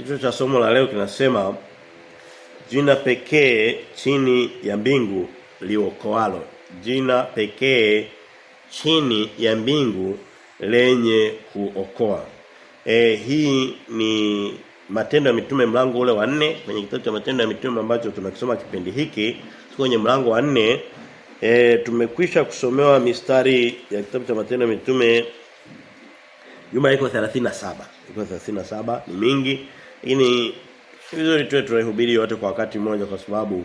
Kichwa cha somo la leo kinasema jina pekee chini ya mbingu liokoalo. Jina pekee chini ya mbingu lenye kuokoa. E, hii ni Matendo ya Mitume mlango ule wa nne kwenye kitabu cha Matendo ya Mitume ambacho tunakisoma kipindi hiki kwenye mlango wa nne e, tumekwisha kusomewa mistari ya kitabu cha Matendo ya Mitume yuma iko 37. Iko 37 ni mingi. Lakini vizuri tuwe tunahubiri yote kwa wakati mmoja kwa sababu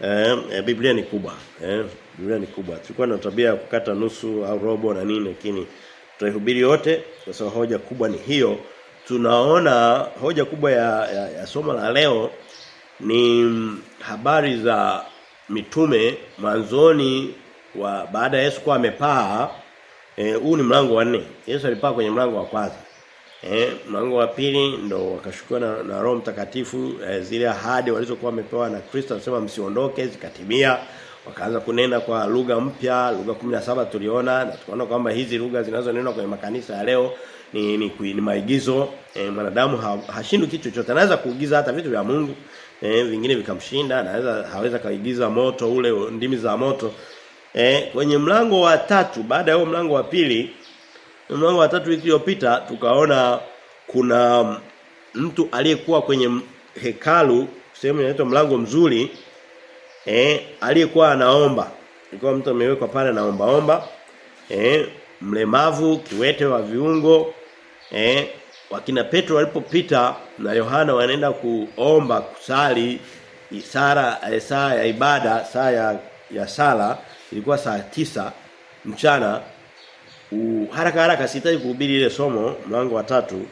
eh, eh, Biblia ni kubwa. Eh, Biblia ni kubwa. Tulikuwa na tabia ya kukata nusu au robo na nini lakini tutahubiri yote kwa sababu hoja kubwa ni hiyo. Tunaona hoja kubwa ya, ya, ya somo la leo ni mm, habari za mitume mwanzoni wa baada ya Yesu kuwa amepaa eh huu ni mlango wa nne. Yesu alipaa kwenye mlango wa kwanza. Eh mlango wa pili ndo wakashukiwa na, na Roho Mtakatifu eh, zile ahadi walizokuwa wamepewa na Kristo anasema msiondoke zikatimia. Wakaanza kunena kwa lugha mpya lugha 17 tuliona na tukaona kwamba hizi lugha zinazonenwa kwenye makanisa ya leo ni ni, ni, ni maigizo. Eh, mwanadamu ha, hashindwi kitu chochote. Anaweza kuigiza hata vitu vya Mungu eh, vingine vikamshinda anaweza haweza kaigiza moto ule ndimi za moto. Eh, kwenye mlango wa tatu baada ya huo mlango wa pili mlango wa tatu wiki iliyopita tukaona kuna mtu aliyekuwa kwenye hekalu sehemu inaitwa mlango mzuri eh aliyekuwa anaomba. Ilikuwa mtu amewekwa pale anaomba omba eh mlemavu kiwete wa viungo eh wakina Petro walipopita na Yohana wanaenda kuomba kusali isara saa ya ibada saa ya, ya sala ilikuwa saa tisa mchana haraka haraka sihitaji kuhubiri ile somo mlango wa tatu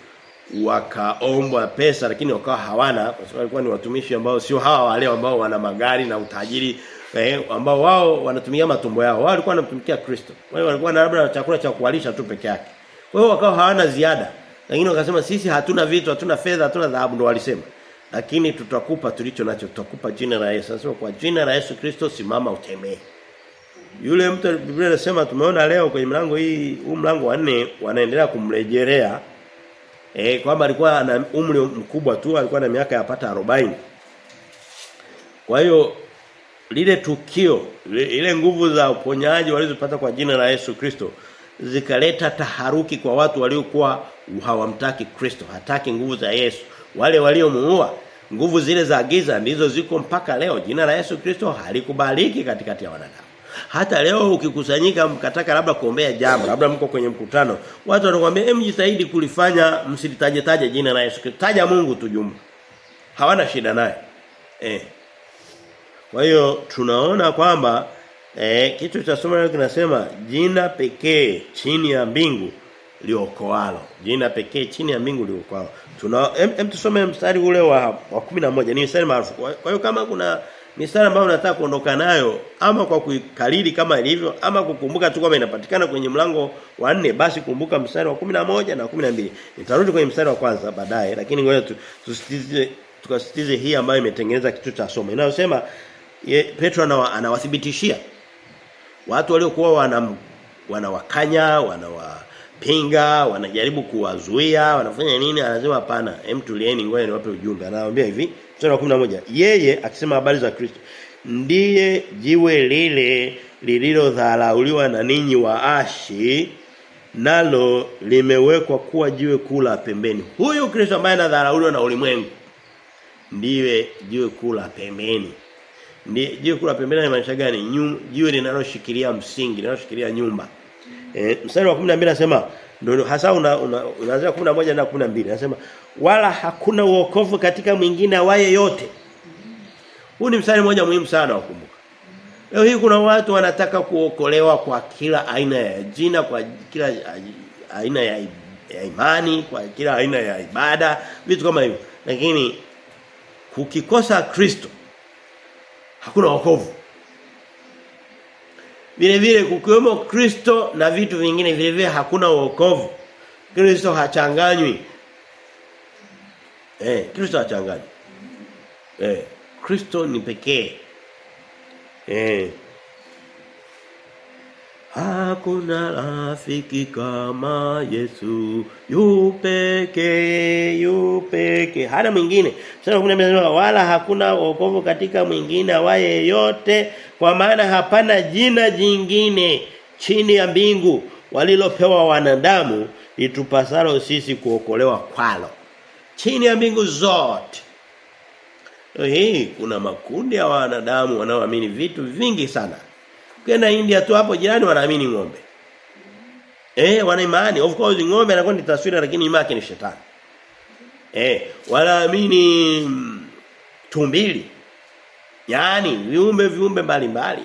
wakaombwa pesa lakini wakawa hawana kwa sababu walikuwa ni watumishi ambao sio hawa wale ambao wana magari na utajiri eh, ambao wao wanatumia matumbo yao. Wao walikuwa wanamtumikia Kristo. Kwa hiyo walikuwa na labda chakula cha kuwalisha tu peke yake. Kwa hiyo wakawa hawana ziada. Lakini wakasema sisi hatuna vitu hatuna fedha hatuna dhahabu ndo walisema. Lakini tutakupa tulicho nacho tutakupa jina la Yesu. Anasema kwa jina la Yesu Kristo simama utembee yule mtu Biblia inasema tumeona leo kwenye mlango hii huu mlango wa 4 wanaendelea kumrejelea. Eh kwamba alikuwa ana umri mkubwa tu alikuwa na miaka yapata 40 kwa hiyo lile tukio ile nguvu za uponyaji walizopata kwa jina la Yesu Kristo zikaleta taharuki kwa watu waliokuwa hawamtaki Kristo hataki nguvu za Yesu. Wale waliomuua nguvu zile za giza ndizo ziko mpaka leo. Jina la Yesu Kristo halikubaliki katikati ya wanadamu hata leo ukikusanyika mkataka labda kuombea jambo, labda mko kwenye mkutano, watu wanakuambia hem jitahidi kulifanya msilitaje taje jina la Yesu Taja Mungu tu jumla. Hawana shida naye. Eh. Kwa hiyo tunaona kwamba eh kitu cha somo leo kinasema jina pekee chini ya mbingu liokoalo. Jina pekee chini ya mbingu liokoalo. Tuna hem em tusome mstari ule wa wa 11 ni mstari maarufu. Kwa hiyo kama kuna mistari ambayo unataka kuondoka nayo ama kwa kuikariri kama ilivyo ama kukumbuka tu kama inapatikana kwenye mlango wa nne basi kumbuka mstari wa moja na mbili. Nitarudi kwenye mstari wa kwanza baadaye lakini ngoja tusitize tukasitize hii ambayo imetengeneza kitu cha somo. Inayosema Petro anawathibitishia. Watu waliokuwa wanam wanawakanya wanawapinga wanajaribu kuwazuia wanafanya nini? Anasema hapana hem tulieni ngoja niwape ujumbe. Anawaambia hivi mstari wa 11 yeye akisema habari za Kristo ndiye jiwe lile lililodharauliwa na ninyi waashi nalo limewekwa kuwa jiwe kula pembeni. Huyu Kristo ambaye anadharauliwa na ulimwengu ndiye jiwe kula pembeni. Ndiye jiwe kula pembeni ni maanisha gani? Jiwe linaloshikilia msingi linaloshikilia nyumba e, mstari wa 12 anasema ndio hasa una, una, unaanzia 11 na 12 anasema wala hakuna uokovu katika mwingine awaye yote. Huu ni mstari mmoja muhimu sana wakumbuka. Leo hii kuna watu wanataka kuokolewa kwa kila aina ya jina, kwa kila aina ya, ya imani, kwa kila aina ya ibada, vitu kama hivyo. Lakini kukikosa Kristo hakuna wokovu. Vile vile kukiwemo Kristo na vitu vingine vile vile hakuna wokovu. Kristo hachanganywi. Eh, Kristo hachanganywi. Eh, Kristo ni pekee. Eh. Hakuna rafiki kama Yesu. Yupeke yupeke hana mwingine. Sasa wala hakuna wokovu katika mwingine awaye yote kwa maana hapana jina jingine chini ya mbingu walilopewa wanadamu itupasalo sisi kuokolewa kwalo. Chini ya mbingu zote. Hii kuna makundi ya wanadamu wanaoamini vitu vingi sana Ukienda India tu hapo jirani wanaamini ng'ombe. Eh, wana imani. Of course ng'ombe anakuwa ni taswira lakini imani yake ni shetani. Eh, wanaamini tumbili. Yaani viumbe viumbe mbalimbali.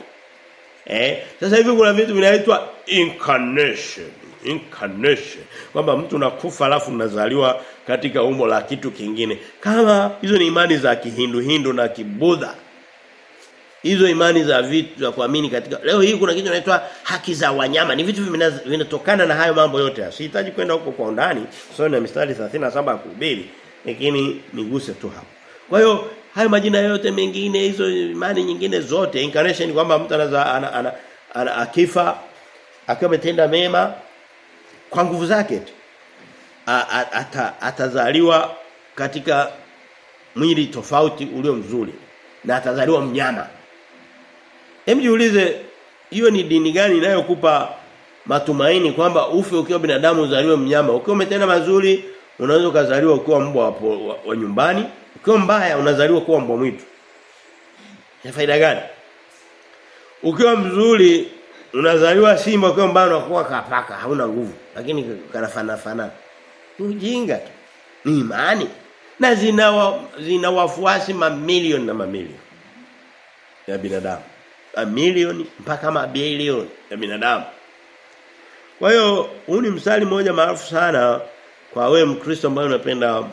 Eh, sasa hivi kuna vitu vinaitwa incarnation. Incarnation. Kwamba mtu nakufa alafu unazaliwa katika umbo la kitu kingine. Kama hizo ni imani za kihindu hindu na kibudha hizo imani za vitu za kuamini katika leo hii kuna kitu kinaitwa haki za wanyama. Ni vitu vinatokana na hayo mambo yote. Sihitaji kwenda huko kwa undani sio na mistari 37 kuhubiri lakini niguse tu hapo. Kwa hiyo hayo majina yote mengine hizo imani nyingine zote incarnation kwamba mtu anaza ana, ana, ana, akifa akiwa ametenda mema kwa nguvu zake tu. Ata, atazaliwa katika mwili tofauti ulio mzuri na atazaliwa mnyama Hem jiulize hiyo ni dini gani inayokupa matumaini kwamba ufe ukiwa binadamu uzaliwe mnyama. Ukiwa umetenda mazuri unaweza ukazaliwa ukiwa mbwa wa, wa, nyumbani. Ukiwa mbaya unazaliwa kuwa mbwa mwitu. Ya faida gani? Ukiwa mzuri unazaliwa simba ukiwa mbaya unakuwa kapaka hauna nguvu lakini kanafana fana. Ujinga tu. Ni imani. Na zina wa, zina wafuasi mamilioni na mamilioni ya binadamu milioni mpaka mabilioni ya binadamu. Kwa hiyo huu ni msali mmoja maarufu sana kwa wewe Mkristo ambaye unapenda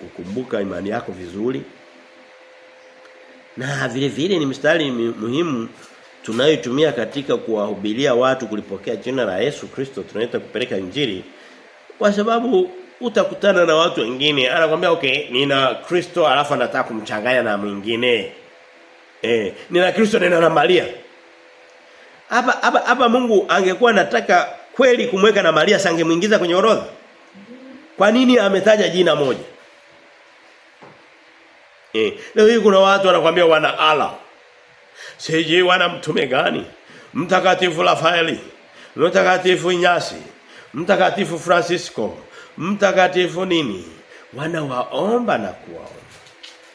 kukumbuka imani yako vizuri. Na vile vile ni mstari muhimu tunayotumia katika kuwahubiria watu kulipokea jina la Yesu Kristo tunaita kupeleka injili kwa sababu utakutana na watu wengine anakuambia okay nina Kristo alafu anataka kumchanganya na mwingine Eh, nina Kristo nina na Maria. Hapa hapa hapa Mungu angekuwa anataka kweli kumweka na Maria sangemuingiza kwenye orodha. Kwa nini ametaja jina moja? Eh, leo hii kuna watu wanakuambia wana ala. Siji wana mtume gani? Mtakatifu Rafaeli, mtakatifu Inyasi, mtakatifu Francisco, mtakatifu nini? Wanawaomba na kuwaomba.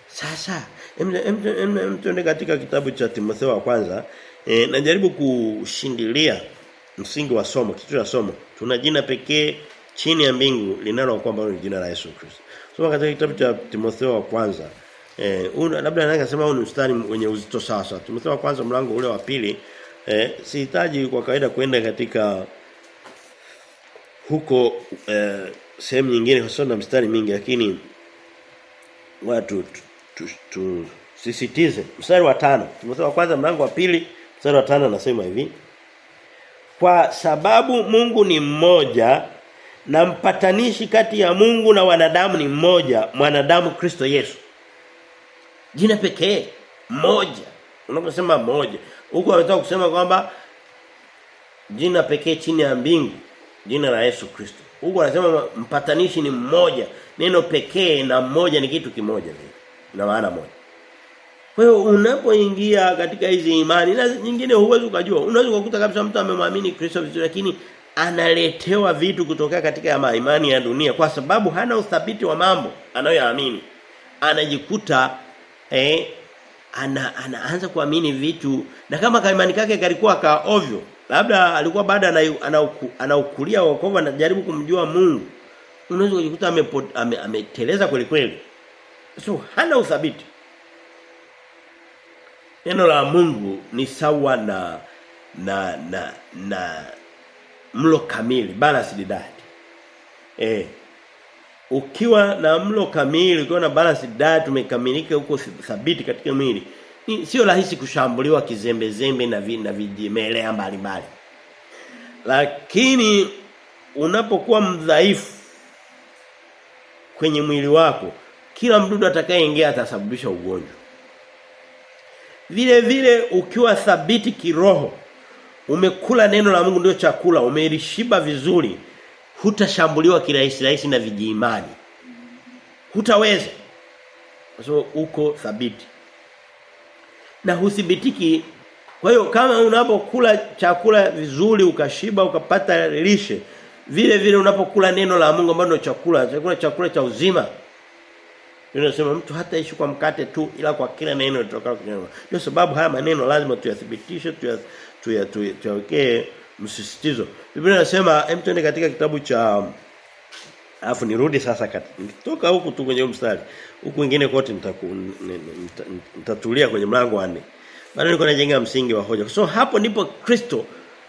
Sasa Mtuende katika kitabu cha Timotheo wa kwanza e, najaribu kushindilia msingi wa somo kitu cha somo. Tuna jina pekee chini ya mbingu linalo kwamba ni jina la Yesu Kristo. Soma katika kitabu cha Timotheo wa kwanza. Eh una labda naweza kusema huu ni mstari wenye uzito sasa. Timotheo wa kwanza mlango ule wa pili. Eh sihitaji kwa kawaida kwenda katika huko eh, sehemu nyingine sababu na mstari mingi lakini watu tusisitize tu, mstari wa tano. Timotheo wa kwanza mlango wa pili mstari wa tano anasema hivi. Kwa sababu Mungu ni mmoja na mpatanishi kati ya Mungu na wanadamu ni mmoja mwanadamu Kristo Yesu. Jina pekee mmoja. Unaposema mmoja huko ametoka kusema kwamba jina pekee chini ya mbingu jina la Yesu Kristo. Huko anasema mpatanishi ni mmoja. Neno pekee na mmoja ni kitu kimoja. vile na maana moja. Kwa hiyo unapoingia katika hizi imani na nyingine huwezi ukajua. Unaweza kukuta kabisa mtu amemwamini Kristo vizuri lakini analetewa vitu kutoka katika imani ya dunia kwa sababu hana uthabiti wa mambo anayoyaamini. Anajikuta eh ana, anaanza kuamini vitu na kama kaimani kake kalikuwa ka ovyo labda alikuwa baada anaukulia wokovu anajaribu kumjua Mungu unaweza kujikuta ameteleza ame, ame, kweli kweli so hana uthabiti. Neno la Mungu ni sawa na na na na mlo kamili balanced diet eh ukiwa na mlo kamili ukiwa na balanced diet umekamilika huko thabiti katika mwili sio rahisi kushambuliwa kizembe zembe na vi, na vijimelea mbalimbali. Lakini unapokuwa mdhaifu kwenye mwili wako kila mdudu atakayeingia atasababisha ugonjwa vile vile ukiwa thabiti kiroho umekula neno la Mungu ndio chakula, umelishiba vizuri, hutashambuliwa kirahisi rahisi na vijiimani. Hutaweza. Kwa sababu uko thabiti. Na huthibitiki kwa hiyo kama unapokula chakula vizuri ukashiba ukapata lishe vile vile unapokula neno la Mungu ambalo chakula chakula chakula cha uzima Tunasema mtu hata ishi kwa mkate tu ila kwa kila neno litokalo kutoka. Ndio sababu haya maneno lazima tuyathibitishe tuyawekee tuya, msisitizo. Biblia inasema hem tuende katika kitabu cha Alafu nirudi sasa katika toka huku tu kwenye mstari. Huku wengine kote nitatulia kwenye mlango wa 4. Bado niko najenga msingi wa hoja. So hapo ndipo Kristo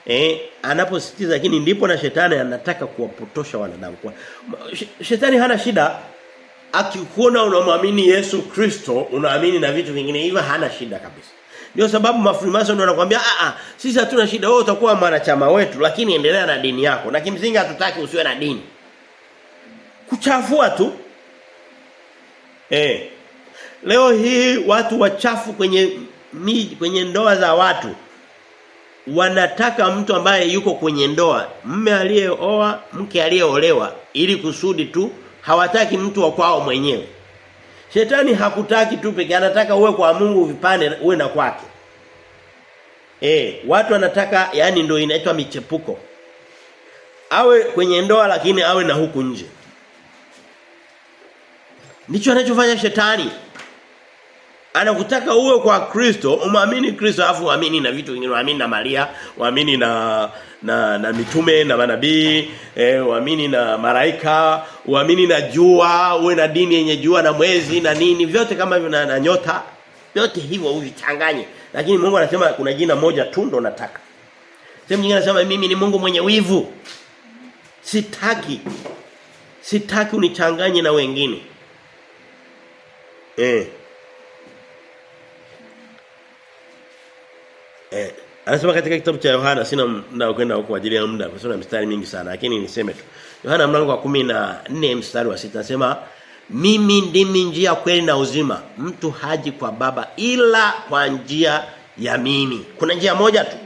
eh anaposisitiza lakini ndipo na shetani anataka kuwapotosha wanadamu. Shetani hana shida akikuona unamwamini Yesu Kristo, unaamini na vitu vingine hivyo hana shida kabisa. Ndio sababu mafrimason wanakuambia a a sisi hatuna shida wewe utakuwa mwanachama wetu lakini endelea na dini yako. Na kimsingi hatutaki usiwe na dini. Kuchafua tu. Eh. Leo hii watu wachafu kwenye kwenye ndoa za watu wanataka mtu ambaye yuko kwenye ndoa, mme aliyeoa, mke aliyeolewa ili kusudi tu hawataki mtu wa kwao mwenyewe. Shetani hakutaki tu peke anataka uwe kwa Mungu vipande uwe na kwake. Eh, watu wanataka yani ndio inaitwa michepuko. Awe kwenye ndoa lakini awe na huku nje. Ndicho anachofanya shetani. Anakutaka uwe kwa Kristo, umamini Kristo afu uamini na vitu vingine, uamini na Maria, uamini na na na mitume na manabii, eh, uamini na maraika, uamini na jua, uwe na dini yenye jua na mwezi na nini, vyote kama hivyo na, na nyota. Vyote hivyo uvichanganye. Lakini Mungu anasema kuna jina moja tu ndo nataka. Sehemu nyingine anasema mimi ni Mungu mwenye wivu. Sitaki. Sitaki unichanganye na wengine. Eh. Eh, anasema katika kitabu cha Yohana sina muda kwenda huko ajili ya muda kwa sababu mistari mingi sana lakini niseme tu. Yohana mlango wa 14 mstari wa 6 anasema mimi ndimi njia kweli na uzima. Mtu haji kwa baba ila kwa njia ya mimi. Kuna njia moja tu.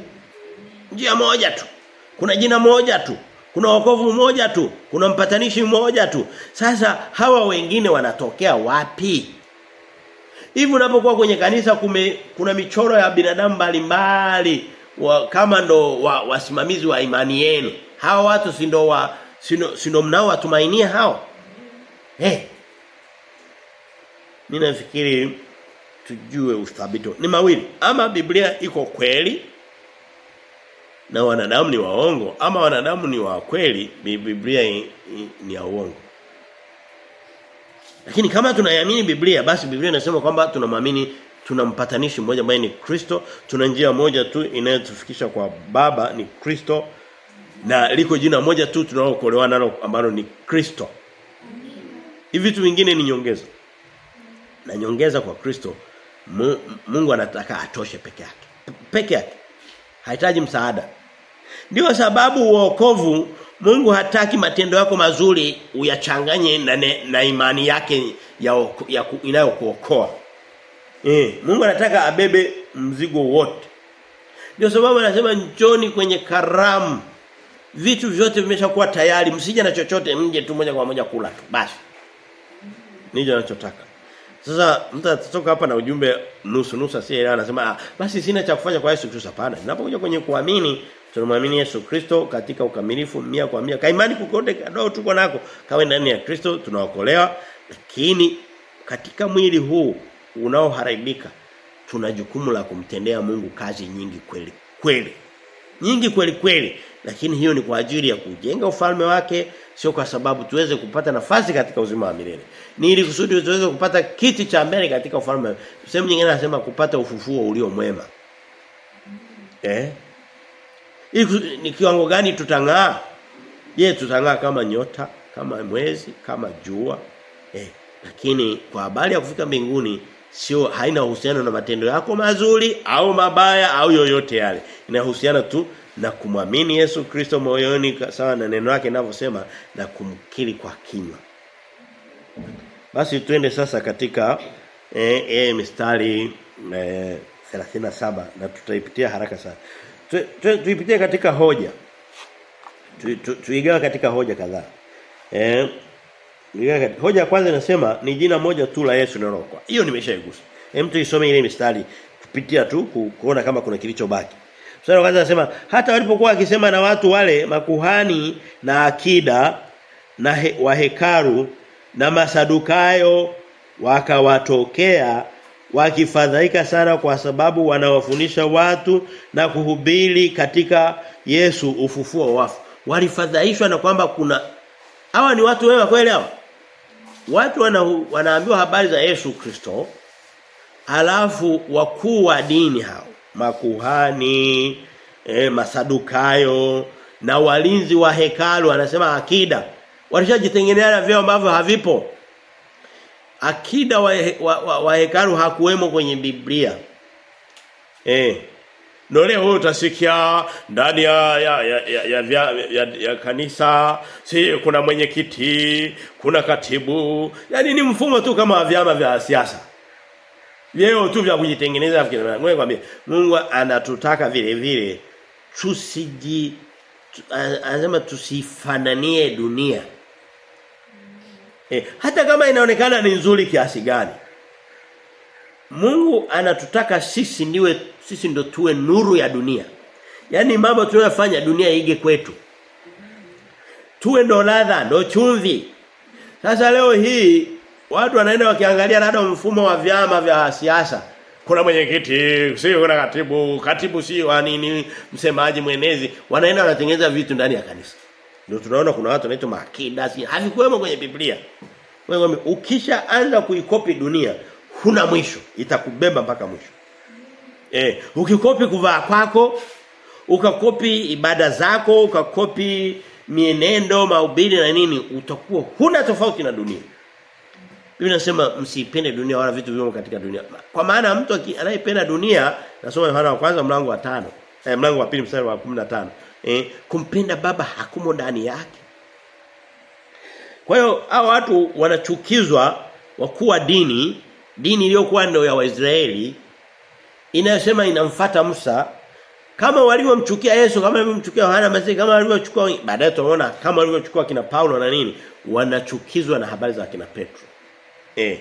Njia moja tu. Kuna jina moja tu. Kuna wokovu mmoja tu. Kuna mpatanishi mmoja tu. Sasa hawa wengine wanatokea wapi? Hivi unapokuwa kwenye kanisa kume, kuna michoro ya binadamu mbalimbali kama ndo wa, wasimamizi wa, wa imani yenu. Hawa watu si ndo wa si ndo mnao watumainia hao? Eh. Hey. Mimi nafikiri tujue uthabiti. Ni mawili. Ama Biblia iko kweli na wanadamu ni waongo ama wanadamu ni wa kweli Biblia ni ya uongo. Lakini kama tunayamini Biblia basi Biblia inasema kwamba tunamwamini tuna mpatanishi mmoja ambaye ni Kristo, tuna njia moja tu inayotufikisha kwa Baba ni Kristo na liko jina moja tu tunalookolewa nalo ambalo ni Kristo. Hivi vitu vingine ni nyongeza. Na nyongeza kwa Kristo Mungu anataka atoshe peke yake. Peke yake. Hahitaji msaada. Ndio sababu wokovu Mungu hataki matendo yako mazuri uyachanganye na, ne, na imani yake ya, ya inayokuokoa. Eh, Mungu anataka abebe mzigo wote. Ndio sababu anasema njoni kwenye karamu. Vitu vyote vimeshakuwa tayari, msije na chochote mje tu moja kwa moja kula tu. Basi. Nijo anachotaka. Sasa mtu atatoka hapa na ujumbe nusu nusu asiye anasema ah, basi sina cha kufanya kwa Yesu Kristo hapana. Ninapokuja kwenye kuamini tunamwamini Yesu Kristo katika ukamilifu mia kwa mia. Kaimani kukote kadogo tuko nako kawe ndani ya Kristo tunaokolewa lakini katika mwili huu unaoharibika tuna jukumu la kumtendea Mungu kazi nyingi kweli kweli. Nyingi kweli kweli lakini hiyo ni kwa ajili ya kujenga ufalme wake sio kwa sababu tuweze kupata nafasi katika uzima wa milele. Ni ili kusudi tuweze kupata kiti cha mbele katika ufalme. Sehemu nyingine anasema kupata ufufuo ulio mwema. Eh? Ni kiwango gani tutang'aa? Je, tutang'aa kama nyota, kama mwezi, kama jua? Eh, lakini kwa habari ya kufika mbinguni sio haina uhusiano na matendo yako mazuri au mabaya au yoyote yale. Inahusiana tu na kumwamini Yesu Kristo moyoni sawa na neno lake linavyosema na kumkiri kwa kinywa. Basi tuende sasa katika eh, eh mistari eh, 37 na tutaipitia haraka sana. Tu- tu- tuipitie katika hoja. Tu- tu- Tuigawa katika hoja kadhaa. Eh hoja ya kwanza inasema ni jina moja tu la Yesu linalookoa. Hiyo nimeshaigusa. Hem tu isome ile mistari kupitia tu kuona kama kuna kilichobaki. Mstari wa kwanza anasema hata walipokuwa akisema na watu wale makuhani na akida na he, wa hekaru na masadukayo wakawatokea wakifadhaika sana kwa sababu wanawafundisha watu na kuhubiri katika Yesu ufufuo wa wafu. Walifadhaishwa na kwamba kuna hawa ni watu wema kweli hawa. Watu wana, wanaambiwa habari za Yesu Kristo alafu wakuu wa dini hao makuhani e, masadukayo na walinzi wa hekalu anasema akida walishajitengenea vyao ambavyo havipo akida wa, wa, wa, wa hekalu hakuwemo kwenye Biblia eh Ndio leo utasikia ndani ya ya ya, ya, ya, ya, ya, ya kanisa si kuna mwenyekiti, kuna katibu, yani ni mfumo tu kama vyama vya siasa. Vyeo tu vya kujitengeneza fikiri. Ngoja kwambie Mungu anatutaka vile vile tusiji tu- anasema tusifananie dunia. Eh, hata kama inaonekana ni nzuri kiasi gani. Mungu anatutaka sisi ndiwe sisi ndo tuwe nuru ya dunia. Yaani mambo tunayofanya dunia ige kwetu. Tuwe ndo ladha, ndo chumvi. Sasa leo hii watu wanaenda wakiangalia labda mfumo wa vyama vya siasa. Kuna mwenyekiti, sio kuna katibu, katibu si wa nini, msemaji mwenezi, wanaenda wanatengeneza vitu ndani ya kanisa. Ndio tunaona kuna watu wanaitwa maakida, si havikuwemo kwenye Biblia. Wewe ukishaanza kuikopi dunia, huna mwisho, itakubeba mpaka mwisho. Eh, ukikopi kuvaa kwako, ukakopi ibada zako, ukakopi mienendo, mahubiri na nini, utakuwa huna tofauti na dunia. Biblia inasema msipende dunia wala vitu vilivyo katika dunia. Kwa maana mtu anayependa dunia, nasoma Yohana wa kwanza mlango wa 5, eh, mlango wa 2 mstari wa 15. Eh, kumpenda baba hakumo ndani yake. Kwa hiyo hao watu wanachukizwa wakuu wa dini, dini iliyokuwa ndio ya Waisraeli inayosema inamfata Musa kama walivyomchukia Yesu kama walivyomchukia Yohana Mbatizaji kama walivyochukua baadaye tunaona kama walivyochukua kina Paulo na nini wanachukizwa na habari za kina Petro. Eh.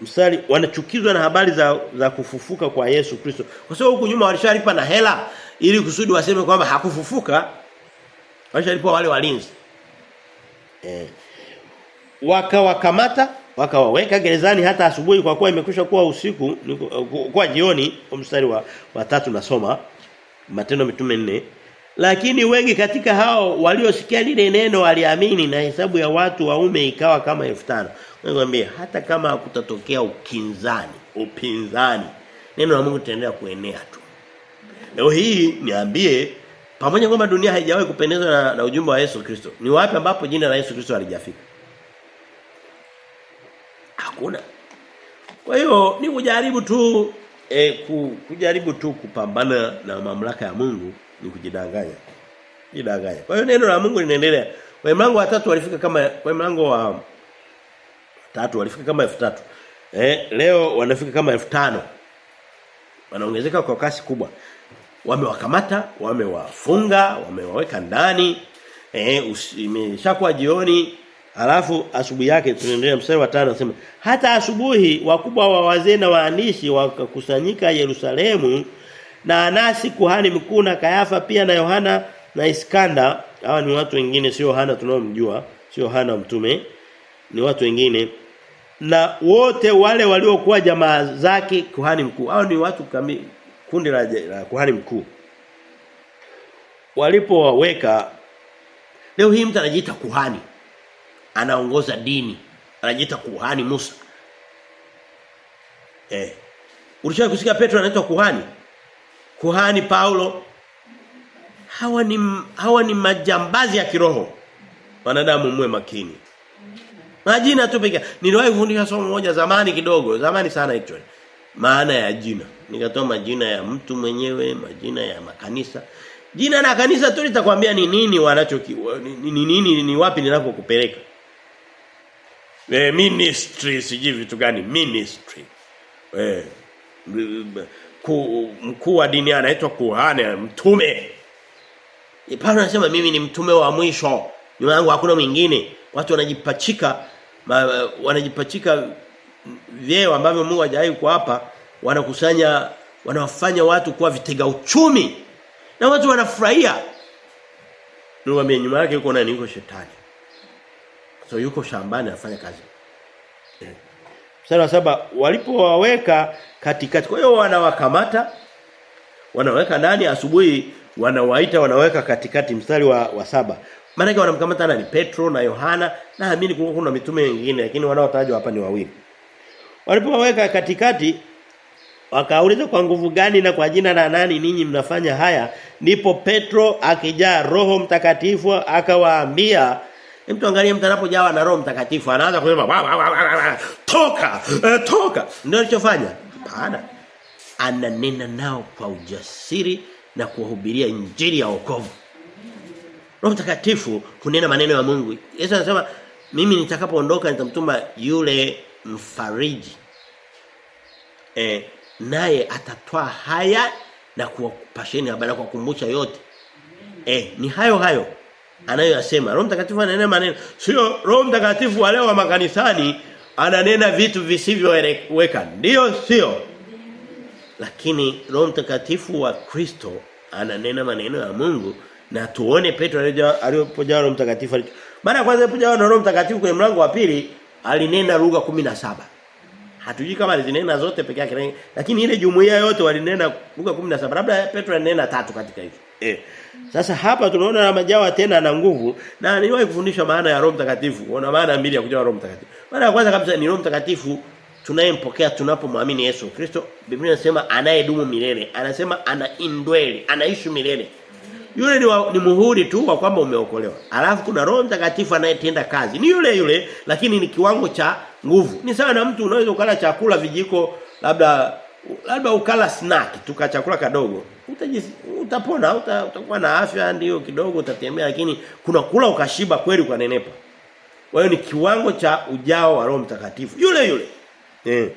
Mstari wanachukizwa na habari za za kufufuka kwa Yesu Kristo. Kwa sababu huku nyuma walishalipa na hela ili kusudi waseme kwamba hakufufuka. Walishalipa wale walinzi. Eh. Wakawakamata, wakawaweka gerezani hata asubuhi kwa kuwa imekwisha kuwa usiku, kwa jioni, mstari wa, wa tatu nasoma Matendo mitume nne lakini wengi katika hao waliosikia lile neno waliamini na hesabu ya watu waume ikawa kama 5000. Ngombe hata kama kutatokea ukinzani, upinzani, neno la Mungu litaendelea kuenea tu. Leo hii niambie pamoja kwamba dunia haijawahi kupendezwa na, na ujumbe wa Yesu Kristo. Ni wapi ambapo jina la Yesu Kristo halijafika? Hakuna. Kwa hiyo ni kujaribu tu eh, ku, kujaribu tu kupambana na mamlaka ya Mungu ni kujidanganya. Jidanganya. Kwa hiyo neno la Mungu linaendelea. Kwa mlango wa tatu walifika kama kwa mlango wa tatu walifika kama 3000. Eh leo wanafika kama 5000. Wanaongezeka kwa kasi kubwa. Wamewakamata, wamewafunga, wamewaweka ndani. Eh imeshakuwa jioni Alafu asubuhi yake tunaendelea mstari wa 5 anasema hata asubuhi wakubwa wa wazee na waandishi wakakusanyika Yerusalemu na Anasi kuhani mkuu na Kayafa pia na Yohana na Iskanda hawa ni watu wengine sio Yohana tunaomjua sio Yohana mtume ni watu wengine na wote wale waliokuwa jamaa zake kuhani mkuu. Hao ni watu kami, kundi la, la kuhani mkuu. Walipowaweka leo hii mtu anajiita kuhani anaongoza dini anajiita kuhani Musa. Eh ulishawahi kusikia Petro anaitwa kuhani? Kuhani Paulo. Hawa ni hawa ni majambazi ya kiroho. Wanadamu mwe makini majina tu pekee niliwahi kufundisha somo moja zamani kidogo zamani sana actually. Maana ya jina. Nikatoa majina ya mtu mwenyewe majina ya makanisa. Jina na kanisa tu litakwambia ni nini wanacho ni nini ni, ni, ni wapi ninapokupeleka. Eh ministry siji vitu gani ministry. Eh ku, mkuu wa dini anaitwa kuhani mtume. Paulo anasema mimi ni mtume wa mwisho. Nyuma yangu hakuna mwingine watu wanajipachika ma, wanajipachika vyeo ambavyo Mungu hajawahi kuwapa wanakusanya wanawafanya watu kuwa vitega uchumi. Na watu wanafurahia. Niwaambie nyuma yake yuko nani? Yuko shetani. So yuko shambani anafanya kazi. Mstari wa saba walipowaweka katikati. Kwa hiyo wanawakamata wanaweka ndani asubuhi wanawaita wanaweka katikati. Mstari wa, wa saba maana wanamkamata nani? Petro na Yohana. Naamini kulikuwa kuna mitume wengine lakini wanaotajwa hapa ni wawili. Walipowaweka katikati wakauliza kwa nguvu gani na kwa jina la nani ninyi mnafanya haya? Nipo Petro akijaa roho mtakatifu akawaambia mtu angalia mtu anapojawa na roho mtakatifu. Anaanza kusema "Wa, wa, wa, wa, toka eh, toka. Ndio alichofanya? Hapana. Ananena nao kwa ujasiri na kuwahubiria injili ya wokovu Roho Mtakatifu kunena maneno ya Mungu. Yesu anasema mimi nitakapoondoka nitamtuma yule mfariji. Eh naye atatoa haya na kuwapasheni habari kwa kumbusha yote. Eh ni hayo hayo anayoyasema. Roho Mtakatifu ananena maneno. Sio Roho Mtakatifu wa leo wa makanisani ananena vitu visivyoeleweka. ndio sio. Lakini Roho Mtakatifu wa Kristo ananena maneno ya Mungu na tuone Petro alipojaa Roho Mtakatifu. Mara ya kwanza alipojaa na Roho Mtakatifu kwenye mlango wa pili alinena lugha 17. Hatujui kama alizinena zote peke yake lakini ile jumuiya yote walinena lugha 17. Labda Petro alinena tatu katika hizo. Eh. Sasa hapa tunaona na majawa tena na nguvu na niliwahi kufundisha maana ya Roho Mtakatifu. Kuna maana mbili ya kujawa Roho Mtakatifu. Maana ya kwanza kabisa ni Roho Mtakatifu tunayempokea tunapomwamini Yesu Kristo. Biblia inasema anayedumu milele. Anasema ana indwele, anaishi milele. Yule ni, wa, ni muhuri tu wa kwamba umeokolewa. Alafu kuna Roho Mtakatifu anayetenda kazi. Ni yule yule lakini ni kiwango cha nguvu. Ni sawa na mtu unaweza ukala chakula vijiko labda labda ukala snack tuka chakula kadogo. Utajisi, utapona uta, utakuwa na afya ndio kidogo utatembea lakini kuna kula ukashiba kweli ukanenepa. Kwa ni kiwango cha ujao wa Roho Mtakatifu. Yule yule. Eh.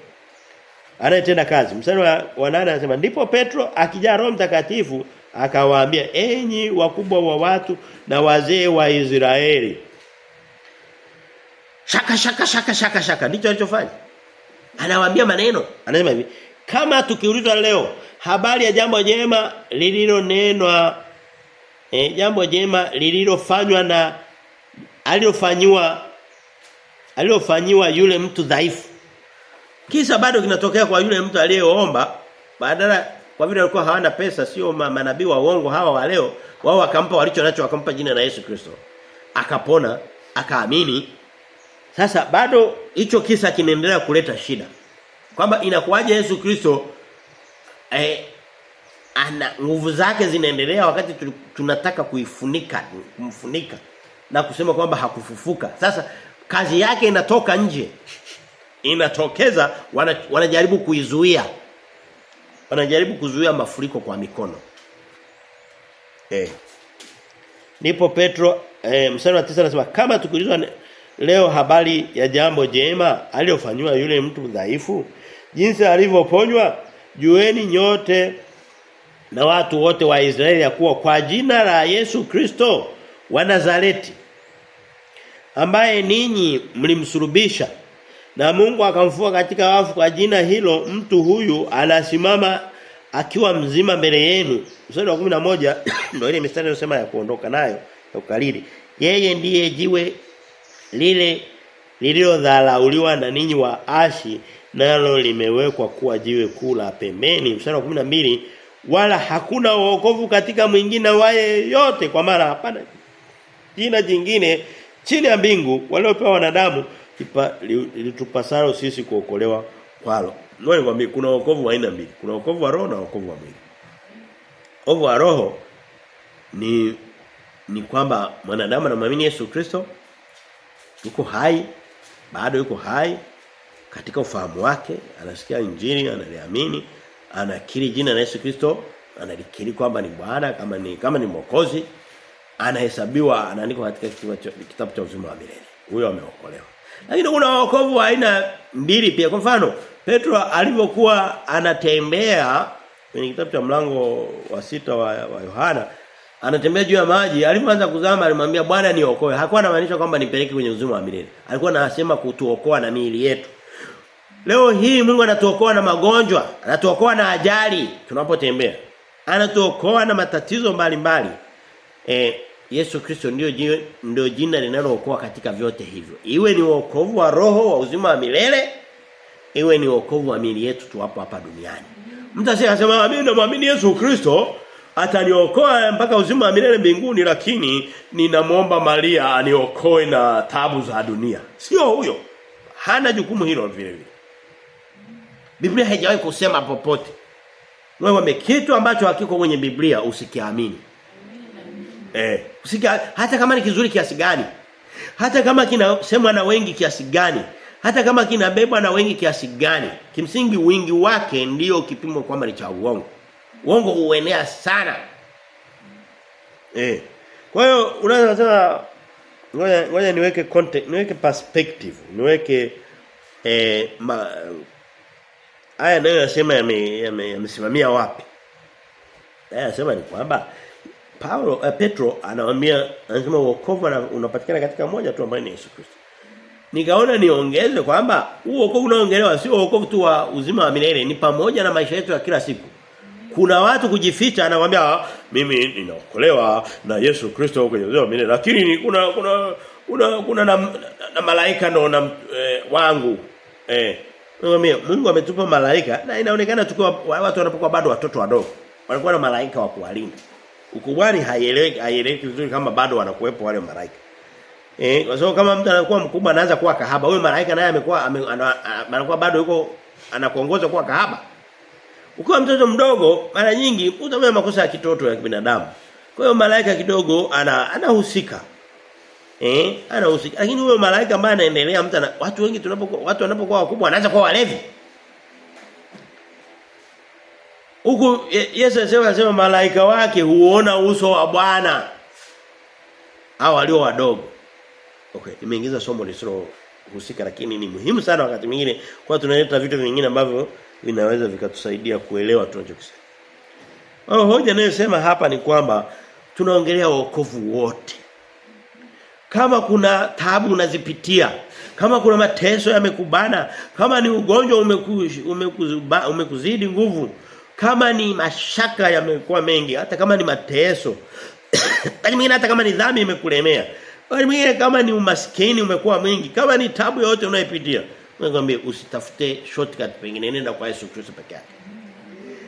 Anayetenda kazi. Mstari wa, 8 anasema ndipo Petro akijaa Roho Mtakatifu akawaambia enyi wakubwa wa watu na wazee wa Israeli. Shaka shaka shaka shaka shaka ndicho alichofanya. Anawaambia maneno. Anasema hivi kama tukiulizwa leo habari ya jambo jema lililonenwa eh, jambo jema lililofanywa na alilofanywa alilofanywa yule mtu dhaifu Kisa bado kinatokea kwa yule mtu aliyeomba badala kwa vile walikuwa hawana pesa sio manabii wa uongo hawa wa leo wao wakampa walicho nacho wakampa jina la Yesu Kristo. Akapona, akaamini. Sasa bado hicho kisa kinaendelea kuleta shida. Kwamba inakuwaje Yesu Kristo eh, ana nguvu zake zinaendelea wakati tunataka kuifunika kumfunika na kusema kwamba hakufufuka. Sasa kazi yake inatoka nje inatokeza wana, wanajaribu kuizuia wanajaribu kuzuia mafuriko kwa mikono. Eh. Nipo Petro eh, mstari wa 9 anasema kama tukiulizwa leo habari ya jambo jema aliyofanywa yule mtu dhaifu jinsi alivyoponywa jueni nyote na watu wote wa Israeli ya kuwa kwa jina la Yesu Kristo wa Nazareti ambaye ninyi mlimsulubisha na Mungu akamfua katika wafu kwa jina hilo mtu huyu anasimama akiwa mzima mbele yenu. Mstari wa 11 ndio ile mstari inasema ya kuondoka nayo ya ukalili. Yeye ndiye jiwe lile lililodharauliwa na ninyi wa ashi nalo limewekwa kuwa jiwe kula pembeni. Mstari wa 12 wala hakuna wokovu katika mwingine waye yote kwa maana hapana jina jingine chini ya mbingu waliopewa wanadamu litupasalo sisi kuokolewa kwalo. Ngoja nikwambie kuna wokovu aina mbili. Kuna wokovu wa roho na wokovu wa mwili. Wokovu wa roho ni ni kwamba mwanadamu anamwamini Yesu Kristo yuko hai bado yuko hai katika ufahamu wake anasikia injili analiamini anakiri jina la Yesu Kristo analikiri kwamba ni Bwana kama ni kama ni mwokozi anahesabiwa anaandikwa katika kitabu cha uzima wa milele huyo ameokolewa lakini kuna wokovu wa aina mbili pia. Kwa mfano, Petro alivyokuwa anatembea kwenye kitabu cha mlango wa sita wa, wa Yohana anatembea juu ya maji alipoanza kuzama alimwambia Bwana niokoe hakuwa anamaanisha kwamba nipeleke kwenye uzima wa milele alikuwa anasema kutuokoa na miili yetu leo hii Mungu anatuokoa na magonjwa anatuokoa na ajali tunapotembea anatuokoa na matatizo mbalimbali mbali. eh Yesu Kristo ndio ndio jina linalookoa katika vyote hivyo iwe ni wokovu wa roho wa uzima wa milele iwe ni wokovu wa miili yetu tu hapo hapa duniani mtu asiyesema mimi namwamini Yesu Kristo ataniokoa mpaka uzima wa milele mbinguni lakini ninamwomba Maria aniokoe na tabu za dunia. Sio huyo. Hana jukumu hilo vile vile. Biblia haijawahi kusema popote. Wewe kitu ambacho hakiko kwenye Biblia usikiamini. Eh, Usika, hata kama ni kizuri kiasi gani. Hata kama kinasemwa na wengi kiasi gani. Hata kama kinabebwa na wengi kiasi gani. Kimsingi wingi wake ndiyo kipimo kwamba ni cha uongo. Uongo huenea sana. Eh. Kwa hiyo unaweza kusema ngoja ngoja niweke context, niweke perspective, niweke eh ma, haya nayo yasema yamesimamia yame, wapi? Haya yasema ni kwamba Paulo eh, Petro anawaambia anasema wokovu unapatikana katika moja tu ambaye ni Yesu Kristo. Nikaona niongeze kwamba huo wokovu unaongelewa sio wokovu tu wa uzima wa milele, ni pamoja na maisha yetu ya kila siku. Kuna watu kujificha anawaambia mimi ninaokolewa na Yesu Kristo kwenye uzima wa milele. Lakini ni kuna kuna kuna, kuna na, na, na malaika no na eh, wangu eh. Mwambie Mungu ametupa malaika na inaonekana tukiwa watu wanapokuwa bado watoto wadogo walikuwa na malaika wa kuwalinda ukubwani haieleweki haieleweki vizuri kama bado wanakuwepo wale malaika eh kwa sababu kama mtu anakuwa mkubwa anaanza kuwa kahaba huyo malaika naye amekuwa anakuwa bado yuko anakuongoza kuwa kahaba ukiwa mtoto mdogo mara nyingi utafanya makosa ya kitoto ya binadamu. Kwa hiyo malaika kidogo ana anahusika. Eh, anahusika. Lakini huyo malaika ambaye anaendelea mtu watu wengi tunapokuwa watu wanapokuwa wakubwa anaanza kuwa walevi. Huku Yesu anasema anasema malaika wake huona uso wa Bwana. Hao walio wadogo. Okay, nimeingiza somo lisilo husika lakini ni muhimu sana wakati mwingine kwa tunaleta vitu vingine ambavyo vinaweza vikatusaidia kuelewa tunachokisema. Oh, hoja inayosema hapa ni kwamba tunaongelea wokovu wote. Kama kuna taabu unazipitia, kama kuna mateso yamekubana, kama ni ugonjwa umeku, umekuzidi nguvu, kama ni mashaka yamekuwa mengi, hata kama ni mateso, wakati mwingine hata kama ni dhambi imekulemea, wakati mwingine kama ni umaskini umekuwa mwingi, kama ni tabu yote unayopitia, ngombe usitafute shortcut pengine nenda kwa Yesu Kristo peke yake.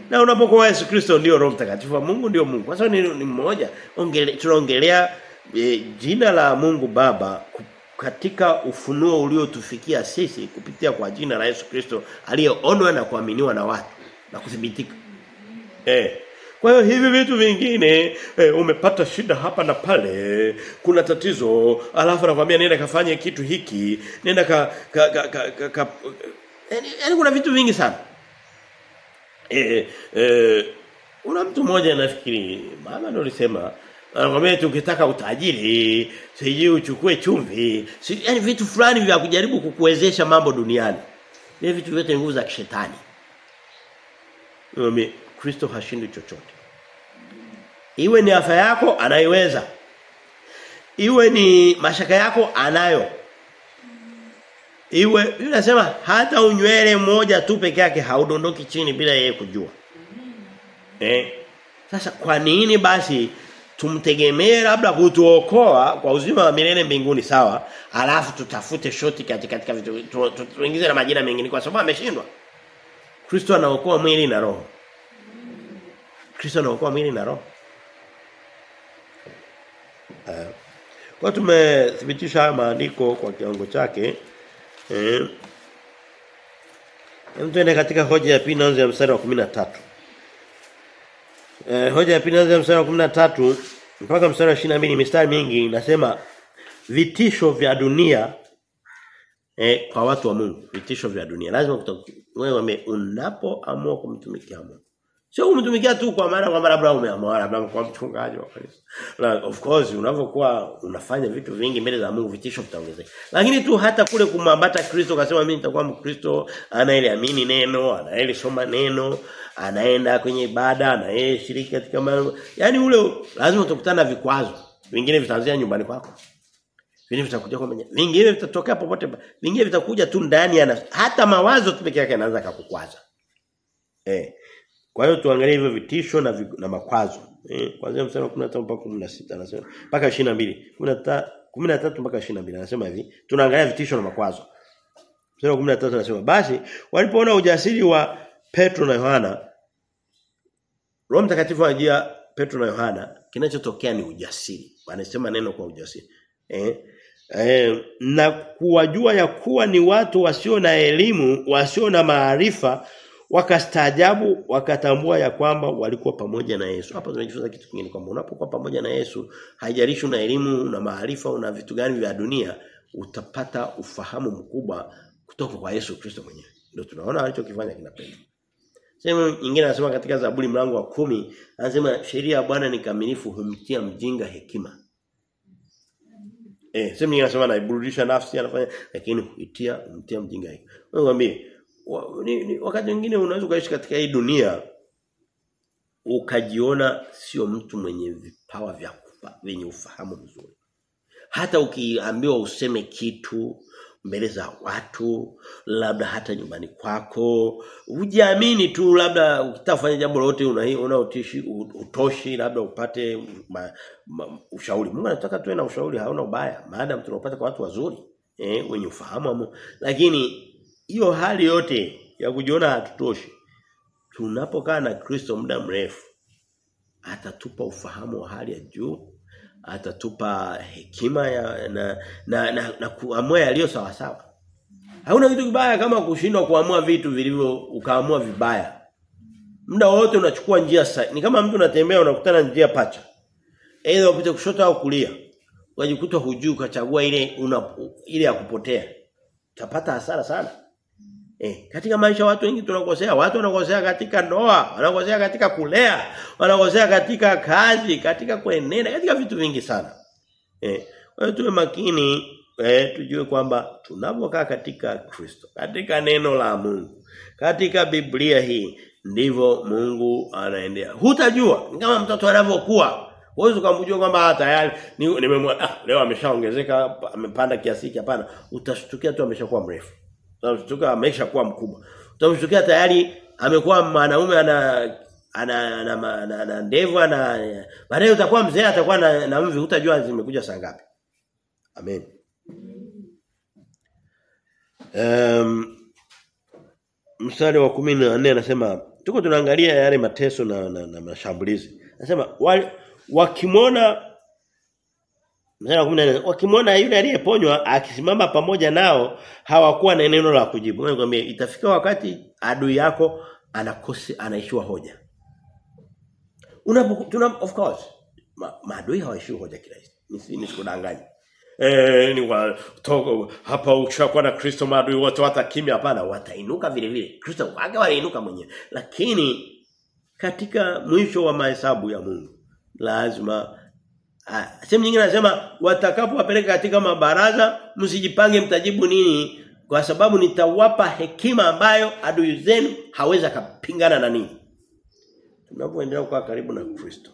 Na unapokuwa Yesu Kristo ndio Roho Mtakatifu Mungu ndio Mungu. Kwa sababu ni, ni mmoja. Tunaongelea e, jina la Mungu Baba katika ufunuo uliotufikia sisi kupitia kwa jina la Yesu Kristo aliyeonwa na kuaminiwa na watu na kudhibitika. Eh. Kwa hiyo hivi vitu vingine e, umepata shida hapa na pale, kuna tatizo, alafu anakuambia nenda kafanye kitu hiki, nenda ka, ka, ka, ka, ka, ka yani kuna vitu vingi sana. Eh eh una mtu mmoja nafikiri mama ndio alisema anakuambia tukitaka utajiri, sijui uchukue chumvi, si, yani vitu fulani vya kujaribu kukuwezesha mambo duniani. Ni vitu vyote nguvu za kishetani. Mwambie Kristo hashindi chochote. Iwe ni afya yako anaiweza. Iwe ni mashaka yako anayo. Iwe nasema hata unywele mmoja tu peke yake haudondoki chini bila yeye kujua. Eh? Sasa kwa nini basi tumtegemee labda kutuokoa kwa uzima wa milele mbinguni sawa alafu tutafute shoti katika katika vitu tuingize na majina mengine kwa sababu ameshindwa Kristo anaokoa mwili na roho. Kristo anaokoa mwili na roho. Uh, kwa tumethibitisha maandiko kwa kiwango chake eh Tuende katika hoja ya pili naanza ya mstari wa 13 Eh, hoja ya pili inaanza mstari wa 13 mpaka mstari wa 22 mistari mingi inasema vitisho vya dunia eh, kwa watu wa Mungu, vitisho vya dunia. Lazima wewe unapoamua kumtumikia Mungu. Sio kumtumikia tu kwa maana kwamba labda umeamua labda kwa mchungaji wa kanisa. Of course unavyokuwa unafanya vitu vingi mbele za Mungu vitisho vitaongezeka. Lakini tu hata kule kumwambata Kristo akasema mimi nitakuwa Mkristo anayeamini neno, anayesoma neno, anaenda kwenye ibada, anayeshiriki katika mambo. Yaani ule lazima utakutana na vikwazo. Vingine vitaanzia nyumbani kwako. Vingine vitakuja kwa mwenyewe. Vingine vitatokea popote. Vingine vitakuja tu ndani ya hata mawazo tu peke yake yanaanza kukukwaza. Eh. Kwa hiyo tuangalie hivyo vitisho na vi, na makwazo. Eh, kuanzia mstari wa 15 mpaka 16 anasema mpaka 22. 13 13 mpaka 22 anasema hivi. Tunaangalia vitisho na makwazo. Mstari wa 13 anasema basi walipoona ujasiri wa Petro na Yohana Roho Mtakatifu anajia Petro na Yohana kinachotokea ni ujasiri. Wanasema neno kwa ujasiri. Eh, eh, na kuwajua ya kuwa ni watu wasio na elimu, wasio na maarifa wakastaajabu wakatambua ya kwamba walikuwa pamoja na Yesu. Hapa tunajifunza kitu kingine kwamba unapokuwa pamoja na Yesu, haijalishi una elimu, una maarifa, una vitu gani vya dunia, utapata ufahamu mkubwa kutoka kwa Yesu Kristo mwenyewe. Ndio tunaona alichokifanya kina Petro. Sehemu nyingine anasema katika Zaburi mlango wa kumi anasema sheria ya Bwana ni kamilifu humtia mjinga hekima. Eh, sema nyingine anasema naiburudisha nafsi anafanya lakini huitia mtia mjinga hiki. Ngwambie wa, wakati mwingine unaweza kuishi katika hii dunia ukajiona sio mtu mwenye vipawa vya kufa, vyenye ufahamu mzuri. Hata ukiambiwa useme kitu mbele za watu, labda hata nyumbani kwako, ujiamini tu labda ukitafanya jambo lolote una una utishi, utoshi labda upate ma, ma, ushauri. Mungu anataka tuwe na ushauri hauna ubaya, maadamu tunapata kwa watu wazuri, eh wenye ufahamu amu. lakini hiyo hali yote ya kujiona hatutoshi tunapokaa na Kristo muda mrefu atatupa ufahamu wa hali ya juu atatupa hekima ya na na, na, na kuamua yaliyo sawa sawa. Hauna kitu kibaya kama kushindwa kuamua vitu vilivyo ukaamua vibaya. Muda wote unachukua njia sahihi ni kama mtu unatembea unakutana njia pacha. Aidha upite kushoto au kulia. Unajikuta hujui ukachagua ile una, ile ya kupotea. Utapata hasara sana Eh, katika maisha watu wengi tunakosea. Watu wanakosea katika ndoa, wanakosea katika kulea, wanakosea katika kazi, katika kuenenda, katika vitu vingi sana. Eh, kwa hiyo tuwe makini eh, tujue kwamba tunapokaa katika Kristo, katika neno la Mungu, katika Biblia hii ndivyo Mungu anaendea. Hutajua kama mtoto anavyokuwa. Huwezi kumjua kwamba tayari nimemwona ah, leo ameshaongezeka amepanda kiasi hapana. Utashtukia tu ameshakuwa mrefu. Utashtuka ameshakuwa mkubwa. Utashtukia tayari amekuwa mwanaume ana ana ana, ana, ana ndevu ana baadaye utakuwa mzee atakuwa na, na mvi utajua zimekuja saa ngapi. Amen. Um, mstari wa 14 anasema tuko tunaangalia yale mateso na, na, na mashambulizi. Anasema wakimwona Mstari wa 14 wakimwona yule aliyeponywa akisimama pamoja nao hawakuwa na neno la kujibu. Ngoja nikwambie itafika wakati adui yako anakosi anaishiwa hoja. Unapo tuna of course ma, maadui hawaishiwi hoja kila hizi. Nisikudanganye. Eh ni wa togo hapa ukishakuwa na Kristo maadui wote watakimya hapana watainuka vile vile. Kristo wake waliinuka mwenyewe. Lakini katika mwisho wa mahesabu ya Mungu lazima Sehemu nyingine anasema watakapowapeleka katika mabaraza msijipange mtajibu nini kwa sababu nitawapa hekima ambayo adui zenu haweza kupingana na nini. Tunapoendelea kuwa karibu na Kristo,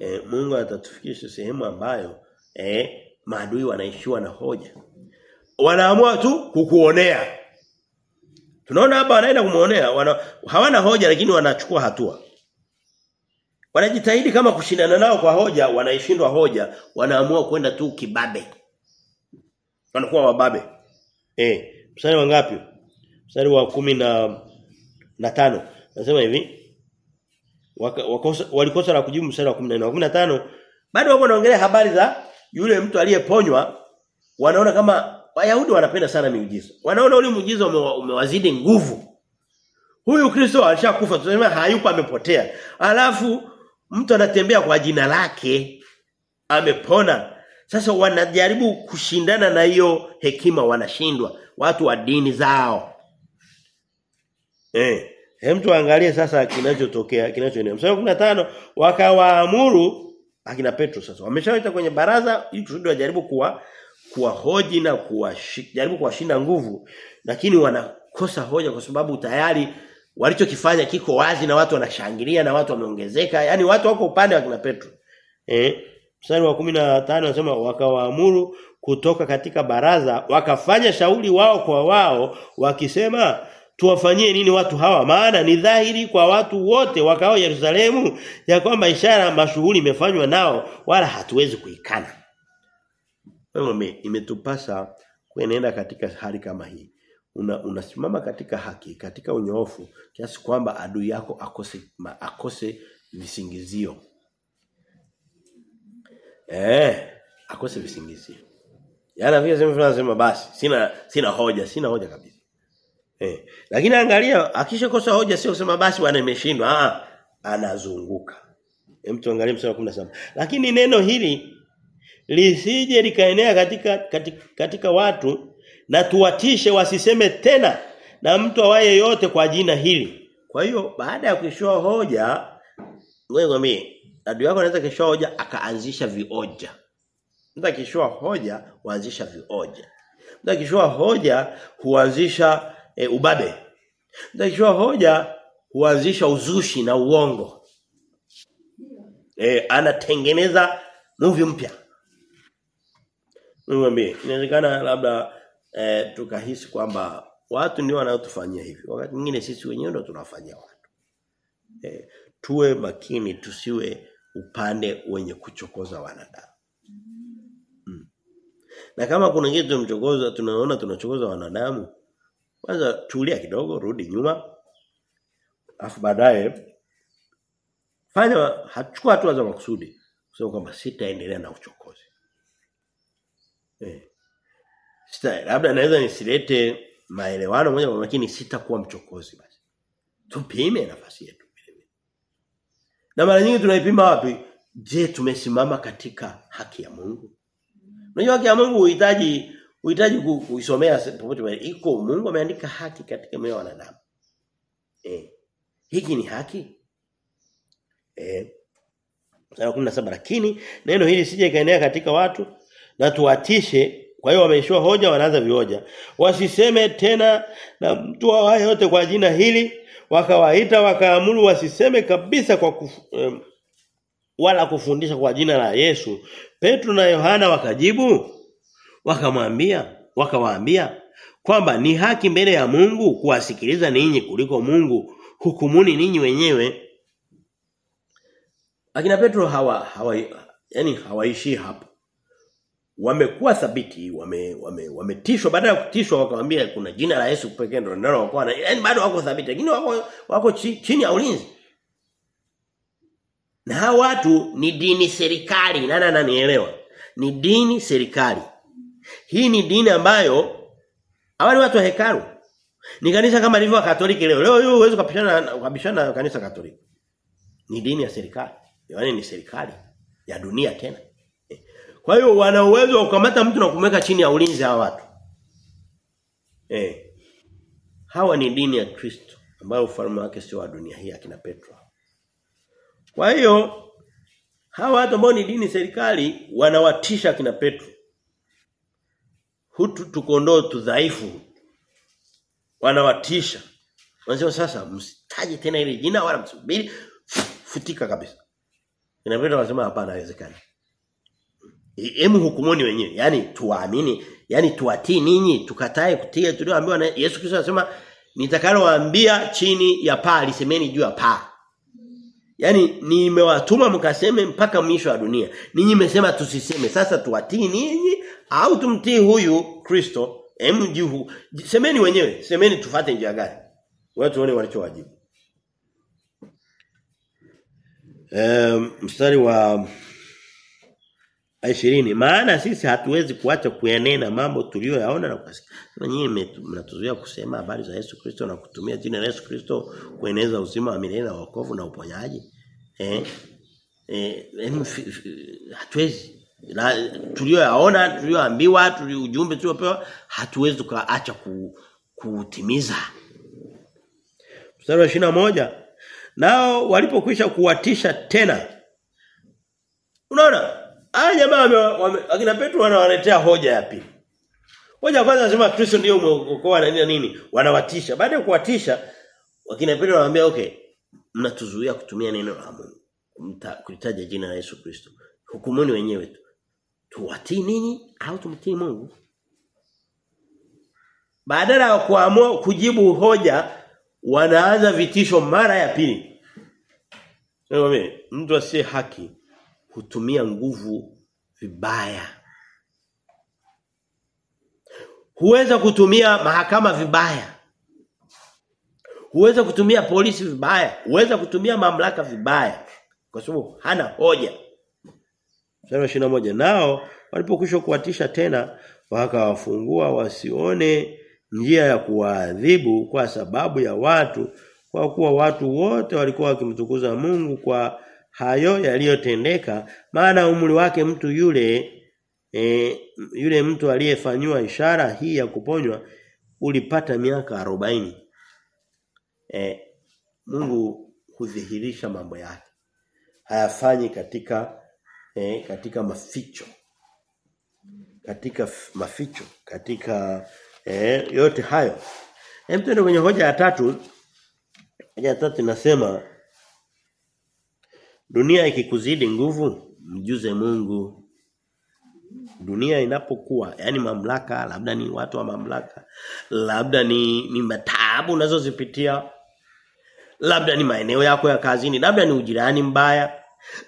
e, Mungu atatufikisha sehemu ambayo e, maadui wanaishiwa na hoja. Wanaamua tu kukuonea. Tunaona hapa wanaenda kumuonea, wana, hawana hoja lakini wanachukua hatua. Wanajitahidi kama kushindana nao kwa hoja, wanaishindwa hoja, wanaamua kwenda tu kibabe. Wanakuwa wababe. Eh, mstari wa ngapi? Mstari wa kumi na na tano. Nasema hivi. Wakosa, walikosa la kujibu mstari wa 14 wa 15 bado wako wanaongelea habari za yule mtu aliyeponywa wanaona kama Wayahudi wanapenda sana miujiza. Wanaona ule muujiza umewazidi nguvu. Huyu Kristo alishakufa tunasema hayupo amepotea. Alafu mtu anatembea kwa jina lake amepona. Sasa wanajaribu kushindana na hiyo hekima wanashindwa watu wa dini zao. Eh, Hem tuangalie sasa kinachotokea kinachoendelea. Mstari wa 15 wakawaamuru akina Petro sasa. Wameshawaita kwenye baraza ili kusudi wajaribu kuwa kuwahoji na kuwajaribu kuwashinda nguvu lakini wanakosa hoja kwa sababu tayari walichokifanya kiko wazi na watu wanashangilia na watu wameongezeka. Yani watu wako upande wa kina Petro. Eh mstari wa 15 anasema wakawaamuru kutoka katika baraza wakafanya shauri wao kwa wao wakisema tuwafanyie nini watu hawa? Maana ni dhahiri kwa watu wote wakao Yerusalemu ya kwamba ishara mashuhuri imefanywa nao wala hatuwezi kuikana. Wewe imetupasa kuenenda katika hali kama hii una, unasimama katika haki katika unyoofu kiasi kwamba adui yako akose ma, akose visingizio. Eh akose visingizio. Yana vile sema tunasema basi sina sina hoja sina hoja kabisa. Eh lakini angalia akishakosa hoja sio kusema basi bwana imeshindwa. Ah anazunguka. Hem tuangalie mstari wa 17 lakini neno hili lisije likaenea katika, katika katika watu na tuwatishe wasiseme tena na mtu awaye yote kwa jina hili. Kwa hiyo baada ya kuishoa hoja wewe mimi adui yako anaweza kishoa hoja akaanzisha vioja. Mtu akishoa hoja huanzisha vioja. Mtu akishoa hoja huanzisha e, ubabe. Mtu akishoa hoja huanzisha uzushi na uongo. E, anatengeneza movie mpya. Mimi inawezekana labda eh, tukahisi kwamba watu ndio wanaotufanyia hivi. Wakati mwingine sisi wenyewe ndio tunafanyia watu. E, tuwe makini tusiwe upande wenye kuchokoza wanadamu. Mm. Na kama kuna kitu tumchokoza tunaona tunachokoza wanadamu, kwanza tulia kidogo, rudi nyuma. Afu baadaye fanya hachukua hatua za makusudi kusema kwamba sitaendelea na uchokozi. Eh. Sita labda naweza nisilete maelewano moja kwa lakini sitakuwa mchokozi basi. Tupime nafasi yetu Na mara nyingi tunaipima wapi? Je, tumesimama katika haki ya Mungu? Unajua haki ya Mungu uhitaji uhitaji kuisomea popote. Iko Mungu ameandika haki katika moyo wa wanadamu. Eh. Hiki ni haki? Eh. Sura 17 lakini neno hili sije ikaenea katika watu na tuwatishe kwa hiyo wameishiwa hoja wanaanza vioja. Wasiseme tena na mtu awaye yote kwa jina hili wakawaita wakaamuru wasiseme kabisa kwa kufu, um, wala kufundisha kwa jina la Yesu. Petro na Yohana wakajibu wakamwambia wakawaambia kwamba ni haki mbele ya Mungu kuwasikiliza ninyi kuliko Mungu hukumuni ninyi wenyewe. Akina Petro hawa hawa yani hawaishi hapo wamekuwa thabiti wame wame wametishwa. Baada ya kutishwa wakamwambia kuna jina la Yesu pekee ndio ndio wako na yani bado wako thabiti lakini wako wako chini ya ulinzi. Na hao watu ni dini serikali. Nani ananielewa ni dini serikali. Hii ni dini ambayo hawa ni watu wa hekalu. Ni kanisa kama lilivyo Katoliki leo. Leo hiyo huwezi kupishana kupishana na kanisa Katoliki. Ni dini ya serikali. Yaani ni serikali ya dunia tena kwa hiyo wana uwezo wa kukamata mtu na kumweka chini ya ulinzi hawa watu. Eh. Hawa ni dini ya Kristo ambayo ufalme wake sio wa dunia hii akina Petro. Kwa hiyo hawa watu ambao ni dini serikali wanawatisha akina Petro. Hutu tukondoo tudhaifu. Wanawatisha. Wanasema sasa msitaje tena ile jina wala msubiri futika kabisa. Inapenda wasema hapana haiwezekani. Hemu hukumuni wenyewe. Yaani tuwaamini, yaani tuwatii ninyi, tukatae kutia tulioambiwa na Yesu Kristo anasema nitakalowaambia chini ya paa lisemeni juu ya paa. Yaani nimewatuma mkaseme mpaka mwisho wa dunia. Ninyi mmesema tusiseme. Sasa tuwatii ninyi au tumtii huyu Kristo? Hemu juu. Semeni wenyewe, semeni tufate njia gani? Watu wale walichowajibu. Um, mstari wa 20 maana sisi hatuwezi kuacha kuyanena mambo tuliyoyaona na kusikia. Nyinyi mnatuzuia kusema habari za Yesu Kristo na kutumia jina la Yesu Kristo kueneza uzima wa milele na wokovu na uponyaji. Eh? Eh, hatuwezi. Na tuliyoyaona, tuliyoambiwa, tulio ujumbe tuliopewa hatuwezi tukaacha ku, kutimiza. Mstari wa 21 nao walipokwisha kuwatisha tena Unaona? Haya jamaa akina Petro wanawaletea hoja ya pili. Hoja ya kwanza anasema Kristo ndio mwokoa na nini nini, wanawatisha. Baada ya kuwatisha wakina Petro wanawaambia okay, mnatuzuia kutumia neno la Mungu. Kulitaja jina la Yesu Kristo. Hukumuni wenyewe tu. Tuwatii nini au tumtii Mungu? Badala ya kuamua kujibu hoja wanaanza vitisho mara ya pili. Mtu asiye haki hutumia nguvu vibaya. Huweza kutumia mahakama vibaya. Huweza kutumia polisi vibaya, huweza kutumia mamlaka vibaya kwa sababu hana hoja. Mstari moja nao walipokwisha kuwatisha tena wakawafungua wasione njia ya kuwaadhibu kwa sababu ya watu kwa kuwa watu wote walikuwa wakimtukuza Mungu kwa hayo yaliyotendeka maana umri wake mtu yule e, yule mtu aliyefanywa ishara hii ya kuponywa ulipata miaka arobaini. E, Mungu hudhihirisha mambo yake. Hayafanyi katika e, katika maficho. Katika maficho katika e, yote hayo. Hem tuende kwenye hoja ya tatu. Hoja ya tatu inasema Dunia ikikuzidi nguvu, mjuze Mungu. Dunia inapokuwa, yani mamlaka, labda ni watu wa mamlaka, labda ni ni mataabu unazozipitia, labda ni maeneo yako ya kazini, labda ni ujirani mbaya,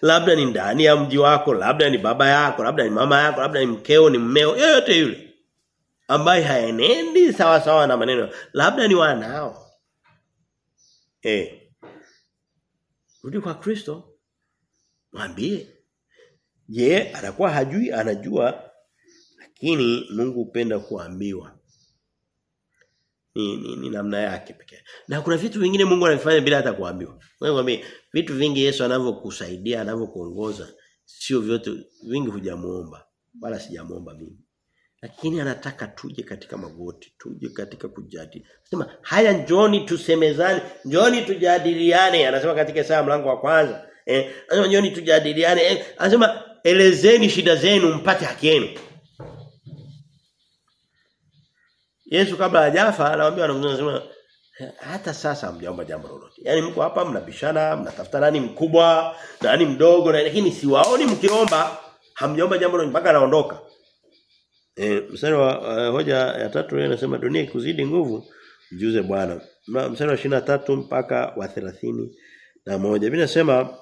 labda ni ndani ya mji wako, labda ni baba yako, labda ni mama yako, labda ni mkeo, ni mmeo, yoyote yule ambaye haenendi sawa sawa na maneno, labda ni wanao. Eh. Rudi kwa Kristo. Mwambie. Je, anakuwa hajui anajua lakini Mungu hupenda kuambiwa. Ni, ni, ni namna yake pekee. Na kuna vitu vingine Mungu anavifanya bila hata kuambiwa. Wewe mwambie vitu vingi Yesu anavyokusaidia, anavyokuongoza sio vyote vingi hujamuomba wala sijamuomba mimi. Lakini anataka tuje katika magoti, tuje katika kujadili. Anasema haya njoni tusemezane, njoni tujadiliane. Anasema katika saa mlango wa kwanza. Eh, anasema njoni tujadiliane. Eh, anasema elezeni shida zenu mpate haki yenu. Yesu kabla hajafa anawaambia wanafunzi anasema hata sasa hamjaomba jambo lolote. Yaani mko hapa mnabishana, mnatafuta nani mkubwa, nani mdogo, na lakini siwaoni mkiomba, hamjaomba jambo lolote mpaka anaondoka. Eh mstari wa uh, hoja ya tatu yeye anasema dunia ikuzidi nguvu mjuze Bwana. Mstari wa 23 mpaka wa 30 na moja. Mimi nasema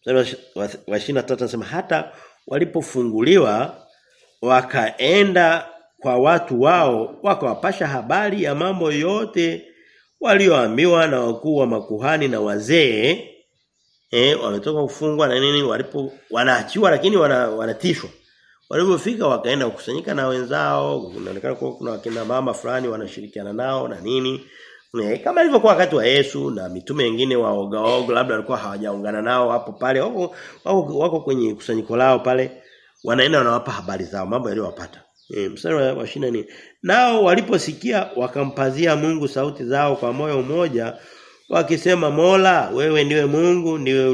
mstari wa 23 anasema hata walipofunguliwa wakaenda kwa watu wao wakawapasha habari ya mambo yote walioambiwa na wakuu wa makuhani na wazee eh wametoka kufungwa na nini walipo wanaachiwa lakini wana, wanatishwa. Walipofika wakaenda kukusanyika na wenzao inaonekana kuna wakina mama fulani wanashirikiana nao na nini e, kama ilivyokuwa wakati wa Yesu na mitume wengine waogaogo labda walikuwa hawajaungana nao hapo pale wako, wako, wako kwenye kusanyiko lao pale wanaenda wanawapa habari zao mambo yaliyowapata E, mstari wa 24. Nao waliposikia wakampazia Mungu sauti zao kwa moyo mmoja wakisema Mola wewe ndiwe Mungu ndiwe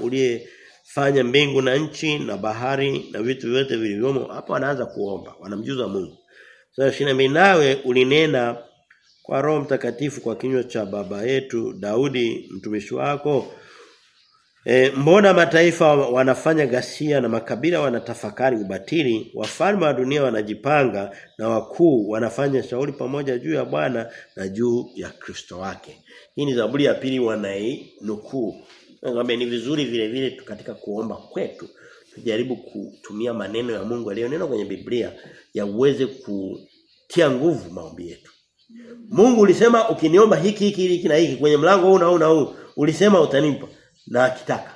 uliyefanya mbingu na nchi na bahari na vitu vyote vilivyomo hapo wanaanza kuomba wanamjuza Mungu. Sasa so, 22 nawe ulinena kwa Roho Mtakatifu kwa kinywa cha baba yetu Daudi mtumishi wako E, mbona mataifa wanafanya ghasia na makabila wanatafakari ubatili, wafalme wa dunia wanajipanga na wakuu wanafanya shauri pamoja juu ya Bwana na juu ya Kristo wake. Hii ni Zaburi ya pili wanainukuu. Ngombe ni vizuri vile vile katika kuomba kwetu tujaribu kutumia maneno ya Mungu aliyonena kwenye Biblia yaweze kutia nguvu maombi yetu. Mungu ulisema ukiniomba hiki hiki hiki na hiki kwenye mlango huu na huu na huu ulisema utanipa na akitaka.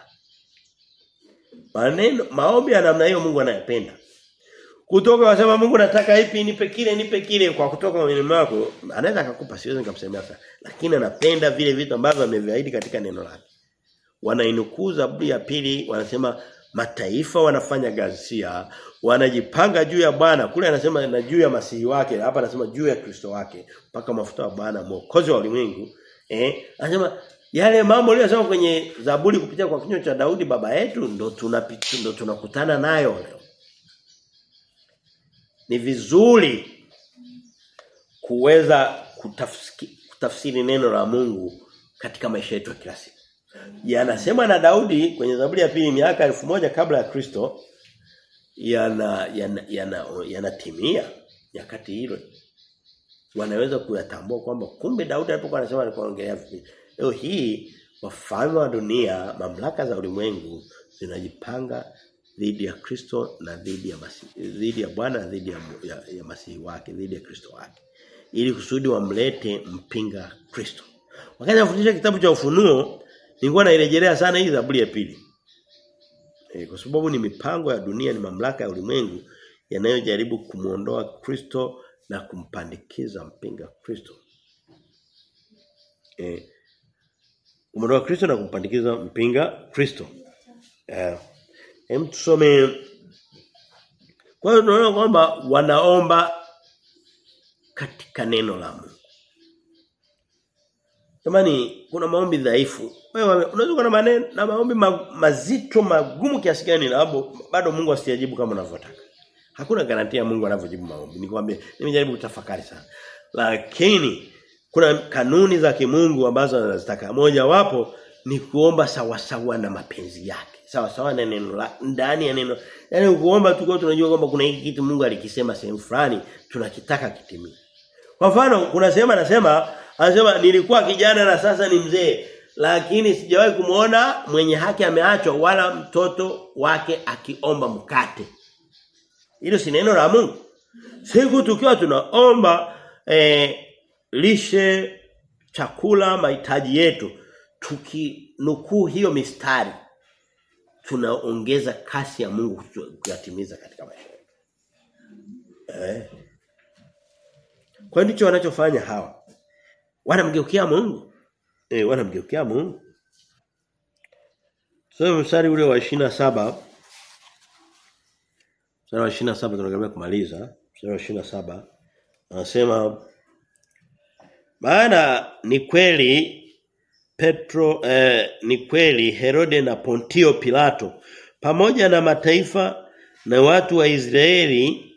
Maneno maombi ya namna hiyo Mungu anayapenda. Kutoka wasema Mungu nataka ipi nipe kile nipe kile kwa kutoka kwenye lako anaweza akakupa siwezi nikamsemea sana lakini anapenda vile vitu ambavyo ameviahidi katika neno lake. Wanainukuu Zaburi ya pili wanasema mataifa wanafanya ghasia wanajipanga juu ya Bwana kule anasema na juu ya masihi wake hapa anasema juu ya Kristo wake mpaka mafuta wa Bwana mwokozi wa ulimwengu Eh, anasema yale mambo aliyosema kwenye Zaburi kupitia kwa kinywa cha Daudi baba yetu ndo tunapita ndo tunakutana nayo leo. Ni vizuri kuweza kutafsiri, kutafsiri neno la Mungu katika maisha yetu ya kila siku. Yanasema na Daudi kwenye Zaburi ya pili miaka elfu moja kabla ya Kristo yana yana yana yanatimia nyakati hilo. Wanaweza kuyatambua kwamba kumbe Daudi alipokuwa anasema alikuwa anaongelea vipi. Leo hii wafalme wa dunia, mamlaka za ulimwengu zinajipanga dhidi ya Kristo na dhidi ya Masihi, dhidi ya Bwana na dhidi ya, ya, ya Masihi wake, dhidi ya Kristo wake. Ili kusudi wamlete mpinga Kristo. Wakati anafundisha kitabu cha Ufunuo, nilikuwa nairejelea sana hii Zaburi ya pili. E, kwa sababu ni mipango ya dunia, ni mamlaka ya ulimwengu yanayojaribu kumuondoa Kristo na kumpandikiza mpinga Kristo. Eh kumuondoa Kristo na kumpandikiza mpinga Kristo. Eh. Hem tusome Kwa hiyo tunaona kwamba wanaomba katika neno la Mungu. Jamani kuna maombi dhaifu. Wewe unaweza kuwa na maneno na maombi ma, mazito magumu kiasi gani na bado Mungu asijibu kama unavyotaka. Hakuna garantia Mungu anavyojibu maombi. Nikwambie nimejaribu kutafakari sana. Lakini kuna kanuni za kimungu ambazo anazitaka. Moja wapo ni kuomba sawa sawa na mapenzi yake. Sawa sawa na neno la ndani ya neno. Yaani kuomba kwa tunajua kwamba kuna hiki kitu Mungu alikisema sehemu fulani tunakitaka kitimie. Kwa mfano kuna sehemu anasema anasema nilikuwa kijana na sasa ni mzee lakini sijawahi kumuona mwenye haki ameachwa wala mtoto wake akiomba mkate. Hilo si neno la Mungu. Siku tukiwa tunaomba eh, lishe chakula mahitaji yetu tukinukuu hiyo mistari tunaongeza kasi ya Mungu kuyatimiza katika maisha yetu. Eh. Kwa ndicho wanachofanya hawa. Wanamgeukia Mungu. Eh wanamgeukia Mungu. Sasa mstari ule wa 27 Mstari wa 27 tunakaribia kumaliza. Mstari wa 27 anasema maana ni kweli Petro eh, ni kweli Herode na Pontio Pilato pamoja na mataifa na watu wa Israeli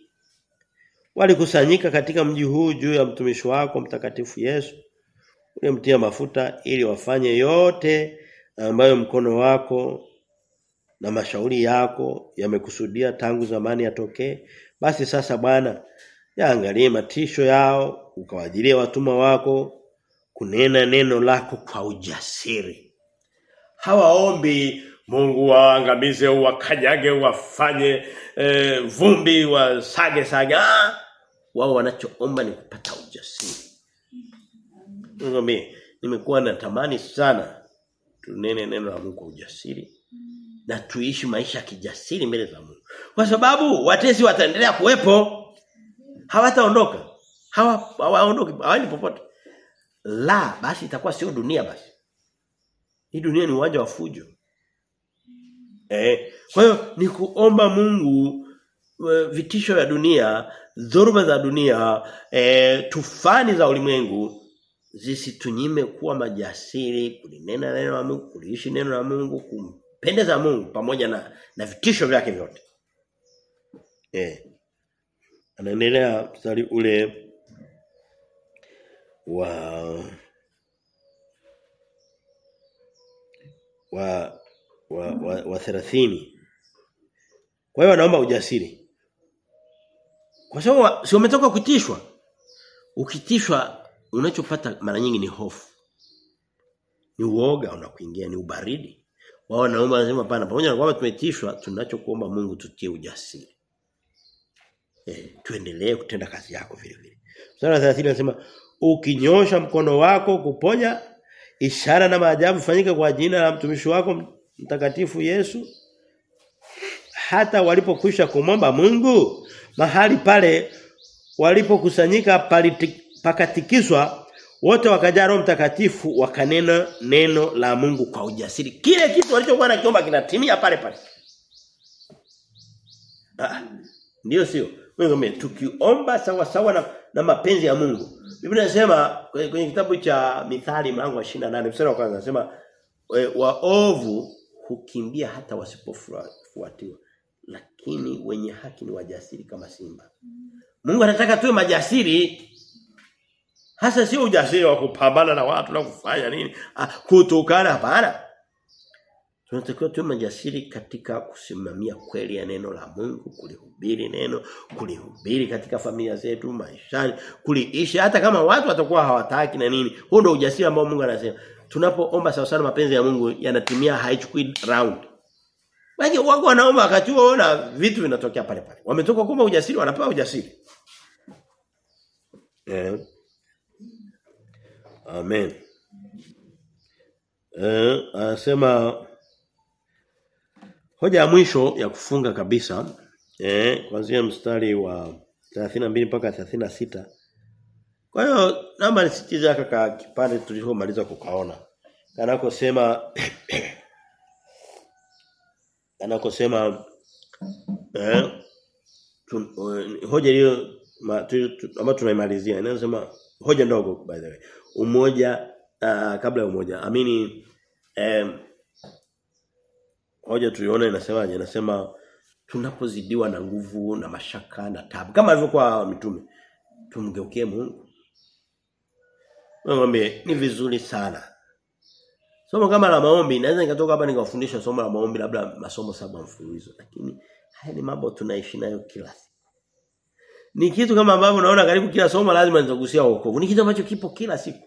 walikusanyika katika mji huu juu ya mtumishi wako mtakatifu Yesu uliyemtia mafuta ili wafanye yote ambayo mkono wako na mashauri yako yamekusudia tangu zamani yatokee. Basi sasa Bwana yaangalie matisho yao ukawajilie watuma wako kunena neno lako kwa ujasiri. Hawaombi Mungu waangamize wakanyage wafanye e, vumbi wasage sage. Ah wao wanachoomba ni kupata ujasiri Ngombe nimekuwa natamani sana tunene neno la Mungu kwa ujasiri na tuishi maisha kijasiri mbele za Mungu. Kwa sababu watesi wataendelea kuwepo. Hawataondoka. Hawa hawaondoki, hawani popote. La, basi itakuwa sio dunia basi. Hii dunia ni uwanja wa fujo. Eh, kwa hiyo ni kuomba Mungu vitisho vya dunia, dhoruba za dunia, eh, tufani za ulimwengu zisitunyime kuwa majasiri kulinena neno la Mungu, kuliishi neno la Mungu, kumpendeza Mungu pamoja na na vitisho vyake vyote. Eh. Anaendelea mstari ule wa wa wa wa, wa 30. Kwa hiyo anaomba ujasiri. Kwa sababu si umetoka kutishwa. Ukitishwa unachopata mara nyingi ni hofu. Ni uoga unakuingia, ni ubaridi. Wao wanaomba wanasema hapana, pamoja na kwamba tumetishwa, tunachokuomba Mungu tutie ujasiri. Eh, tuendelee kutenda kazi yako vile vile. Sura 30 anasema ukinyosha mkono wako kuponya ishara na maajabu fanyike kwa jina la mtumishi wako mtakatifu Yesu hata walipokwisha kumomba Mungu mahali pale walipokusanyika pakatikiswa wote wakajaa Roho Mtakatifu wakanena neno la Mungu kwa ujasiri kile kitu walichokuwa nakiomba kinatimia pale pale ah ndio sio Wewe tukiomba sawa sawa na, na mapenzi ya Mungu. Biblia inasema kwenye, kwenye kitabu cha Mithali mlango wa 28 mstari wa kwanza inasema waovu hukimbia hata wasipofuatiwa lakini wenye haki ni wajasiri kama simba. Mungu anataka tuwe majasiri hasa sio ujasiri wa kupambana na watu na kufanya nini Kutokana kutukana hapana tunatakiwa tuwe majasiri katika kusimamia kweli ya neno la Mungu kulihubiri neno kulihubiri katika familia zetu maishani kuliishi hata kama watu watakuwa hawataki na nini huo ndio ujasiri ambao Mungu anasema tunapoomba sawa sana mapenzi ya Mungu yanatimia haichukui round Wengi wako wanaomba wakati huo na vitu vinatokea pale pale. Wametoka kuomba ujasiri wanapewa ujasiri. Eh. Amen. Eh, anasema hoja ya mwisho ya kufunga kabisa eh kuanzia mstari wa 32 mpaka 36. Kwa hiyo namba nisitize kaka kipande tulichomaliza kukaona. Anakosema anakosema eh tun, uh, hoja hiyo ambayo tunaimalizia inasema hoja ndogo by the way umoja uh, kabla ya umoja amini eh, hoja tuliona inasemaje inasema tunapozidiwa na nguvu na mashaka na tabu kama alivyokuwa mitume tumgeukie Mungu Mwambie ni vizuri sana Somo kama la maombi naweza nikatoka hapa nikawafundisha somo la maombi labda masomo saba mfululizo lakini haya ni mambo tunaishi nayo kila siku. Ni kitu kama ambavyo unaona karibu kila somo lazima nitagusia wokovu. Ni kitu ambacho kipo kila siku.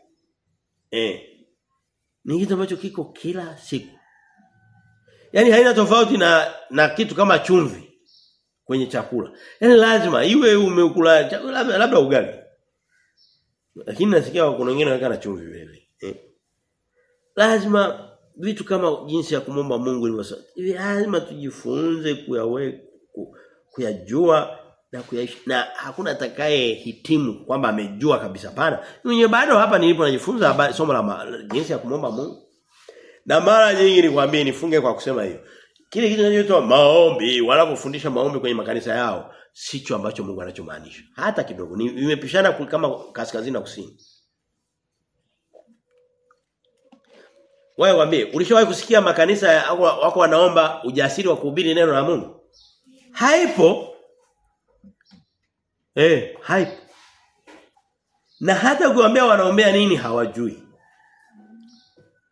Eh. Ni kitu ambacho kiko kila siku. Yaani haina tofauti na na kitu kama chumvi kwenye chakula. Yaani lazima iwe umekula chakula labda ugali. Lakini nasikia kuna wengine wanaweka na chumvi vile. Eh lazima vitu kama jinsi ya kumomba Mungu ilivyo lazima tujifunze kuyaweka kuyajua na kuyaishi. Na hakuna atakaye hitimu kwamba amejua kabisa. Pana mwenye bado hapa nilipo najifunza somo la jinsi ya kumomba Mungu. Na mara nyingi nikwambie nifunge kwa kusema hiyo. Kile kitu kinachoitwa maombi wanapofundisha maombi kwenye makanisa yao sicho ambacho Mungu anachomaanisha. Hata kidogo. Nimepishana kama kaskazini na kusini. Wewe waambie, ulishawahi kusikia makanisa wako wanaomba ujasiri wa kuhubiri neno la Mungu? Haipo. Eh, haipo. Na hata kuambia wanaombea nini hawajui.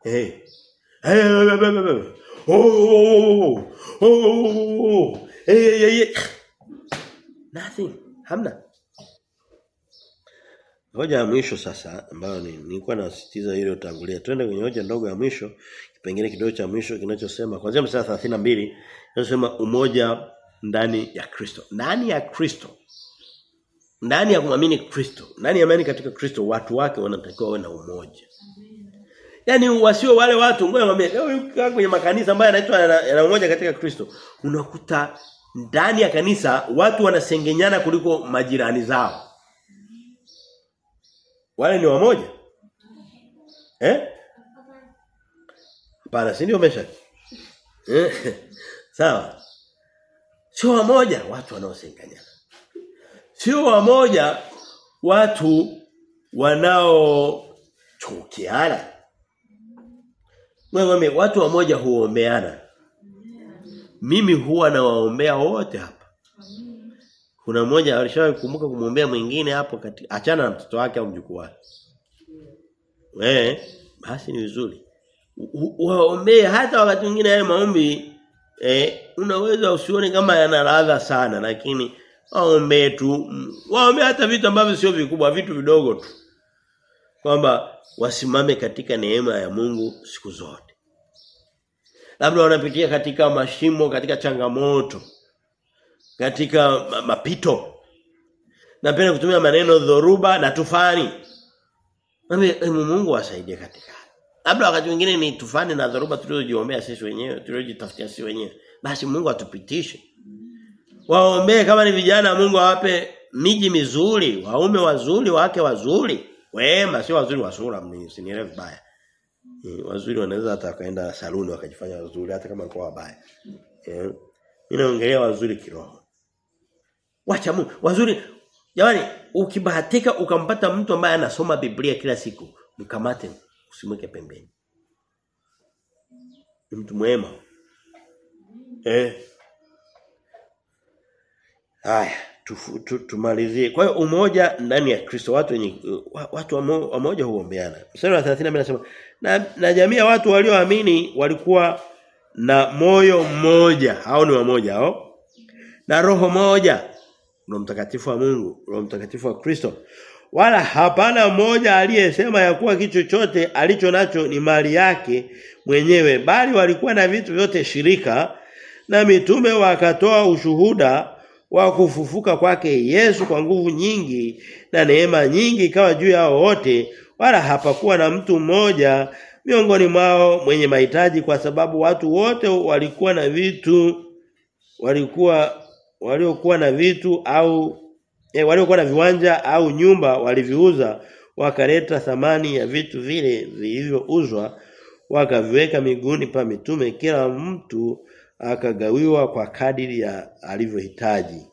Eh. Nothing. Hamna. Hoja ya mwisho sasa ambayo ni nilikuwa nasisitiza ile utangulia. Twende kwenye hoja ndogo ya mwisho, kipengele kidogo cha mwisho kinachosema kuanzia mstari 32 inasema umoja ndani ya Kristo. Ndani ya Kristo. Ndani ya kumamini Kristo. Ndani ya imani katika Kristo watu wake wanatakiwa wawe na umoja. yani wasio wale watu ngoja mwambie leo kwenye makanisa ambayo yanaitwa yana umoja katika Kristo unakuta ndani ya kanisa watu wanasengenyana kuliko majirani zao. Wale ni wamoja? Eh? Hapana, si ndio mesha? Eh? Sawa. Sio wamoja watu wanaosenganya. Sio wamoja watu wanaochukiana. Wewe watu wamoja huombeana. Mimi huwa nawaombea wote hapa. Kuna mmoja alishawahi kumwombea mwingine hapo kati achana na mtoto wake au mjukuu wake. Eh, basi ni vizuri. Waombee hata wakati mwingine yale maombi eh unaweza usione kama yana ladha sana lakini waombee tu waombee hata vitu ambavyo sio vikubwa vitu vidogo tu. Kwamba wasimame katika neema ya Mungu siku zote. Labda wanapitia katika mashimo, katika changamoto katika mapito. Napenda kutumia maneno dhoruba na tufani. Mimi Mungu asaidie katika. Labda wakati mwingine ni tufani na dhoruba tulizojiombea sisi wenyewe, tuliojitafutia sisi wenyewe. Basi Mungu atupitishe. Waombee kama ni vijana Mungu awape miji mizuri, waume wazuri, wake wazuri, wema sio wazuri wa sura msinielewe vibaya. Wazuri wanaweza hata kaenda saluni wakajifanya wazuri hata kama kwa wabaya. Eh. Mimi naongelea wazuri kiroho. Wacha Mungu. Wazuri jamani ukibahatika ukampata mtu ambaye anasoma Biblia kila siku, mkamate usimweke pembeni. Ni mtu mwema. Eh. Haya, tumalizie. Kwa hiyo umoja ndani ya Kristo watu wenye watu wa wamoja huombeana. Mstari wa 30 anasema na, na jamii ya watu walioamini walikuwa na moyo mmoja, hao ni wamoja hao. Na roho moja. Roho mtakatifu wa Mungu, Roho mtakatifu wa Kristo. Wala hapana mmoja aliyesema ya kuwa kitu chochote alicho nacho ni mali yake mwenyewe, bali walikuwa na vitu vyote shirika na mitume wakatoa ushuhuda wa kufufuka kwake Yesu kwa nguvu nyingi na neema nyingi ikawa juu yao wote wala hapakuwa na mtu mmoja miongoni mwao mwenye mahitaji kwa sababu watu wote walikuwa na vitu walikuwa waliokuwa na vitu au eh, waliokuwa na viwanja au nyumba waliviuza wakaleta thamani ya vitu vile vilivyouzwa wakaviweka miguuni pa mitume. Kila mtu akagawiwa kwa kadiri ya alivyohitaji.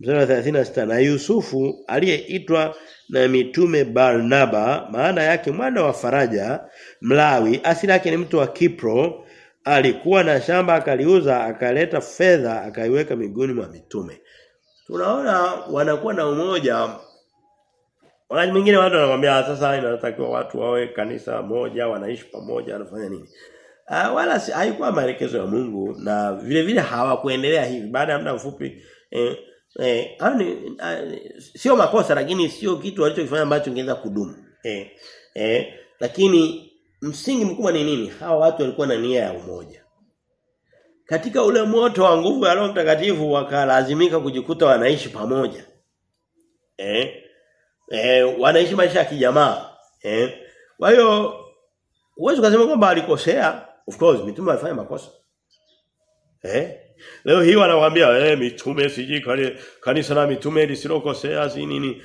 Mstari wa 36 na Yusufu aliyeitwa na mitume Barnaba maana yake mwana wa faraja Mlawi asili yake ni mtu wa Kipro alikuwa na shamba akaliuza akaleta fedha akaiweka miguuni mwa mitume. Tunaona wanakuwa na umoja Wakati mwingine watu wanamwambia sasa inatakiwa watu wawe kanisa moja, wanaishi pamoja, wanafanya nini? Uh, wala haikuwa maelekezo ya Mungu na vile vile hawakuendelea hivi baada ya muda mfupi eh, eh, ani, uh, sio makosa lakini sio kitu walichokifanya ambacho kingeweza kudumu. Eh, eh, lakini msingi mkubwa ni nini? Hawa watu walikuwa na nia ya umoja. Katika ule moto wa nguvu ya Roho Mtakatifu wakalazimika kujikuta wanaishi pamoja. Eh, eh wanaishi maisha ya kijamaa. Eh. Kwa hiyo uwezo kusema kwamba alikosea, of course mitume walifanya makosa. Eh? Leo hii wanawaambia eh mitume siji kani kanisa la mitume lisilokosea si nini?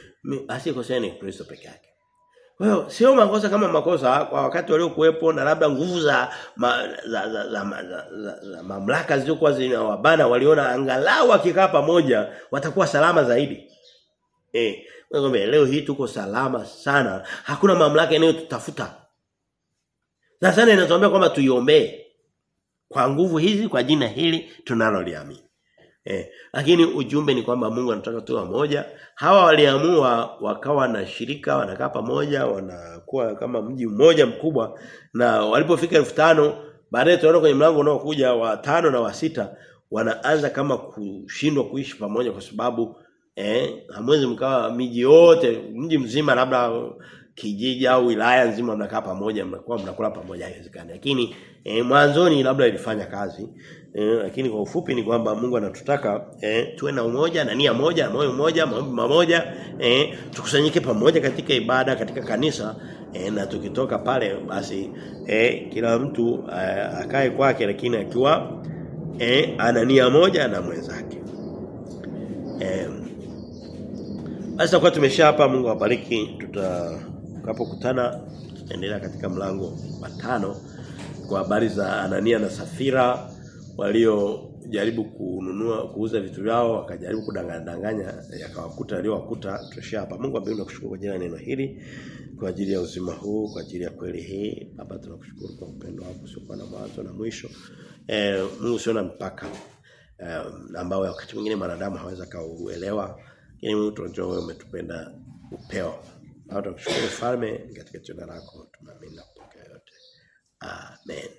Asikosea ni Kristo peke yake. Kwa hiyo sio makosa kama makosa kwa wakati waliokuwepo na labda nguvu za ma, za, za, za, za, za, za, za mamlaka zilizokuwa zinawabana waliona angalau wakikaa pamoja watakuwa salama zaidi. Eh, leo hii tuko salama sana. Hakuna mamlaka inayotutafuta. Na sana inatuambia kwamba tuiombee kwa nguvu hizi kwa jina hili tunaloliamini. Eh, lakini ujumbe ni kwamba Mungu anataka tuwe moja. Hawa waliamua wakawa na shirika, wanakaa pamoja, wanakuwa kama mji mmoja mkubwa na walipofika 5000 baadaye tunaona kwenye mlango unaokuja wa tano na wa sita wanaanza kama kushindwa kuishi pamoja kwa sababu eh hamwezi mkawa miji yote mji mzima labda kijiji au wilaya nzima mnakaa pamoja mnakuwa mnakula pamoja haiwezekani. Lakini eh, mwanzoni labda ilifanya kazi eh, lakini kwa ufupi ni kwamba Mungu anatutaka eh, tuwe na umoja na nia moja moyo mmoja maombi mamoja eh, tukusanyike pamoja katika ibada katika kanisa eh, na tukitoka pale basi eh, kila mtu eh, akae kwake lakini akiwa eh, ana nia moja na mwenzake. Eh, basi kwa tumesha hapa Mungu awabariki tutakapokutana tutaendelea katika mlango wa tano kwa habari za Anania na Safira walio jaribu kununua kuuza vitu vyao wakajaribu kudanganya yakawakuta aliyowakuta tushia hapa. Mungu ambaye tunakushukuru kwa ya neno hili kwa ajili ya uzima huu kwa ajili ya kweli hii. Baba tunakushukuru kwa upendo wako sio na mwanzo na mwisho. Eh Mungu sio na mpaka eh, ambao wakati mwingine mwanadamu haweza kauelewa lakini Mungu tunajua wewe umetupenda upeo na tunakushukuru falme katika jina lako tunaamini na kupokea yote. Amen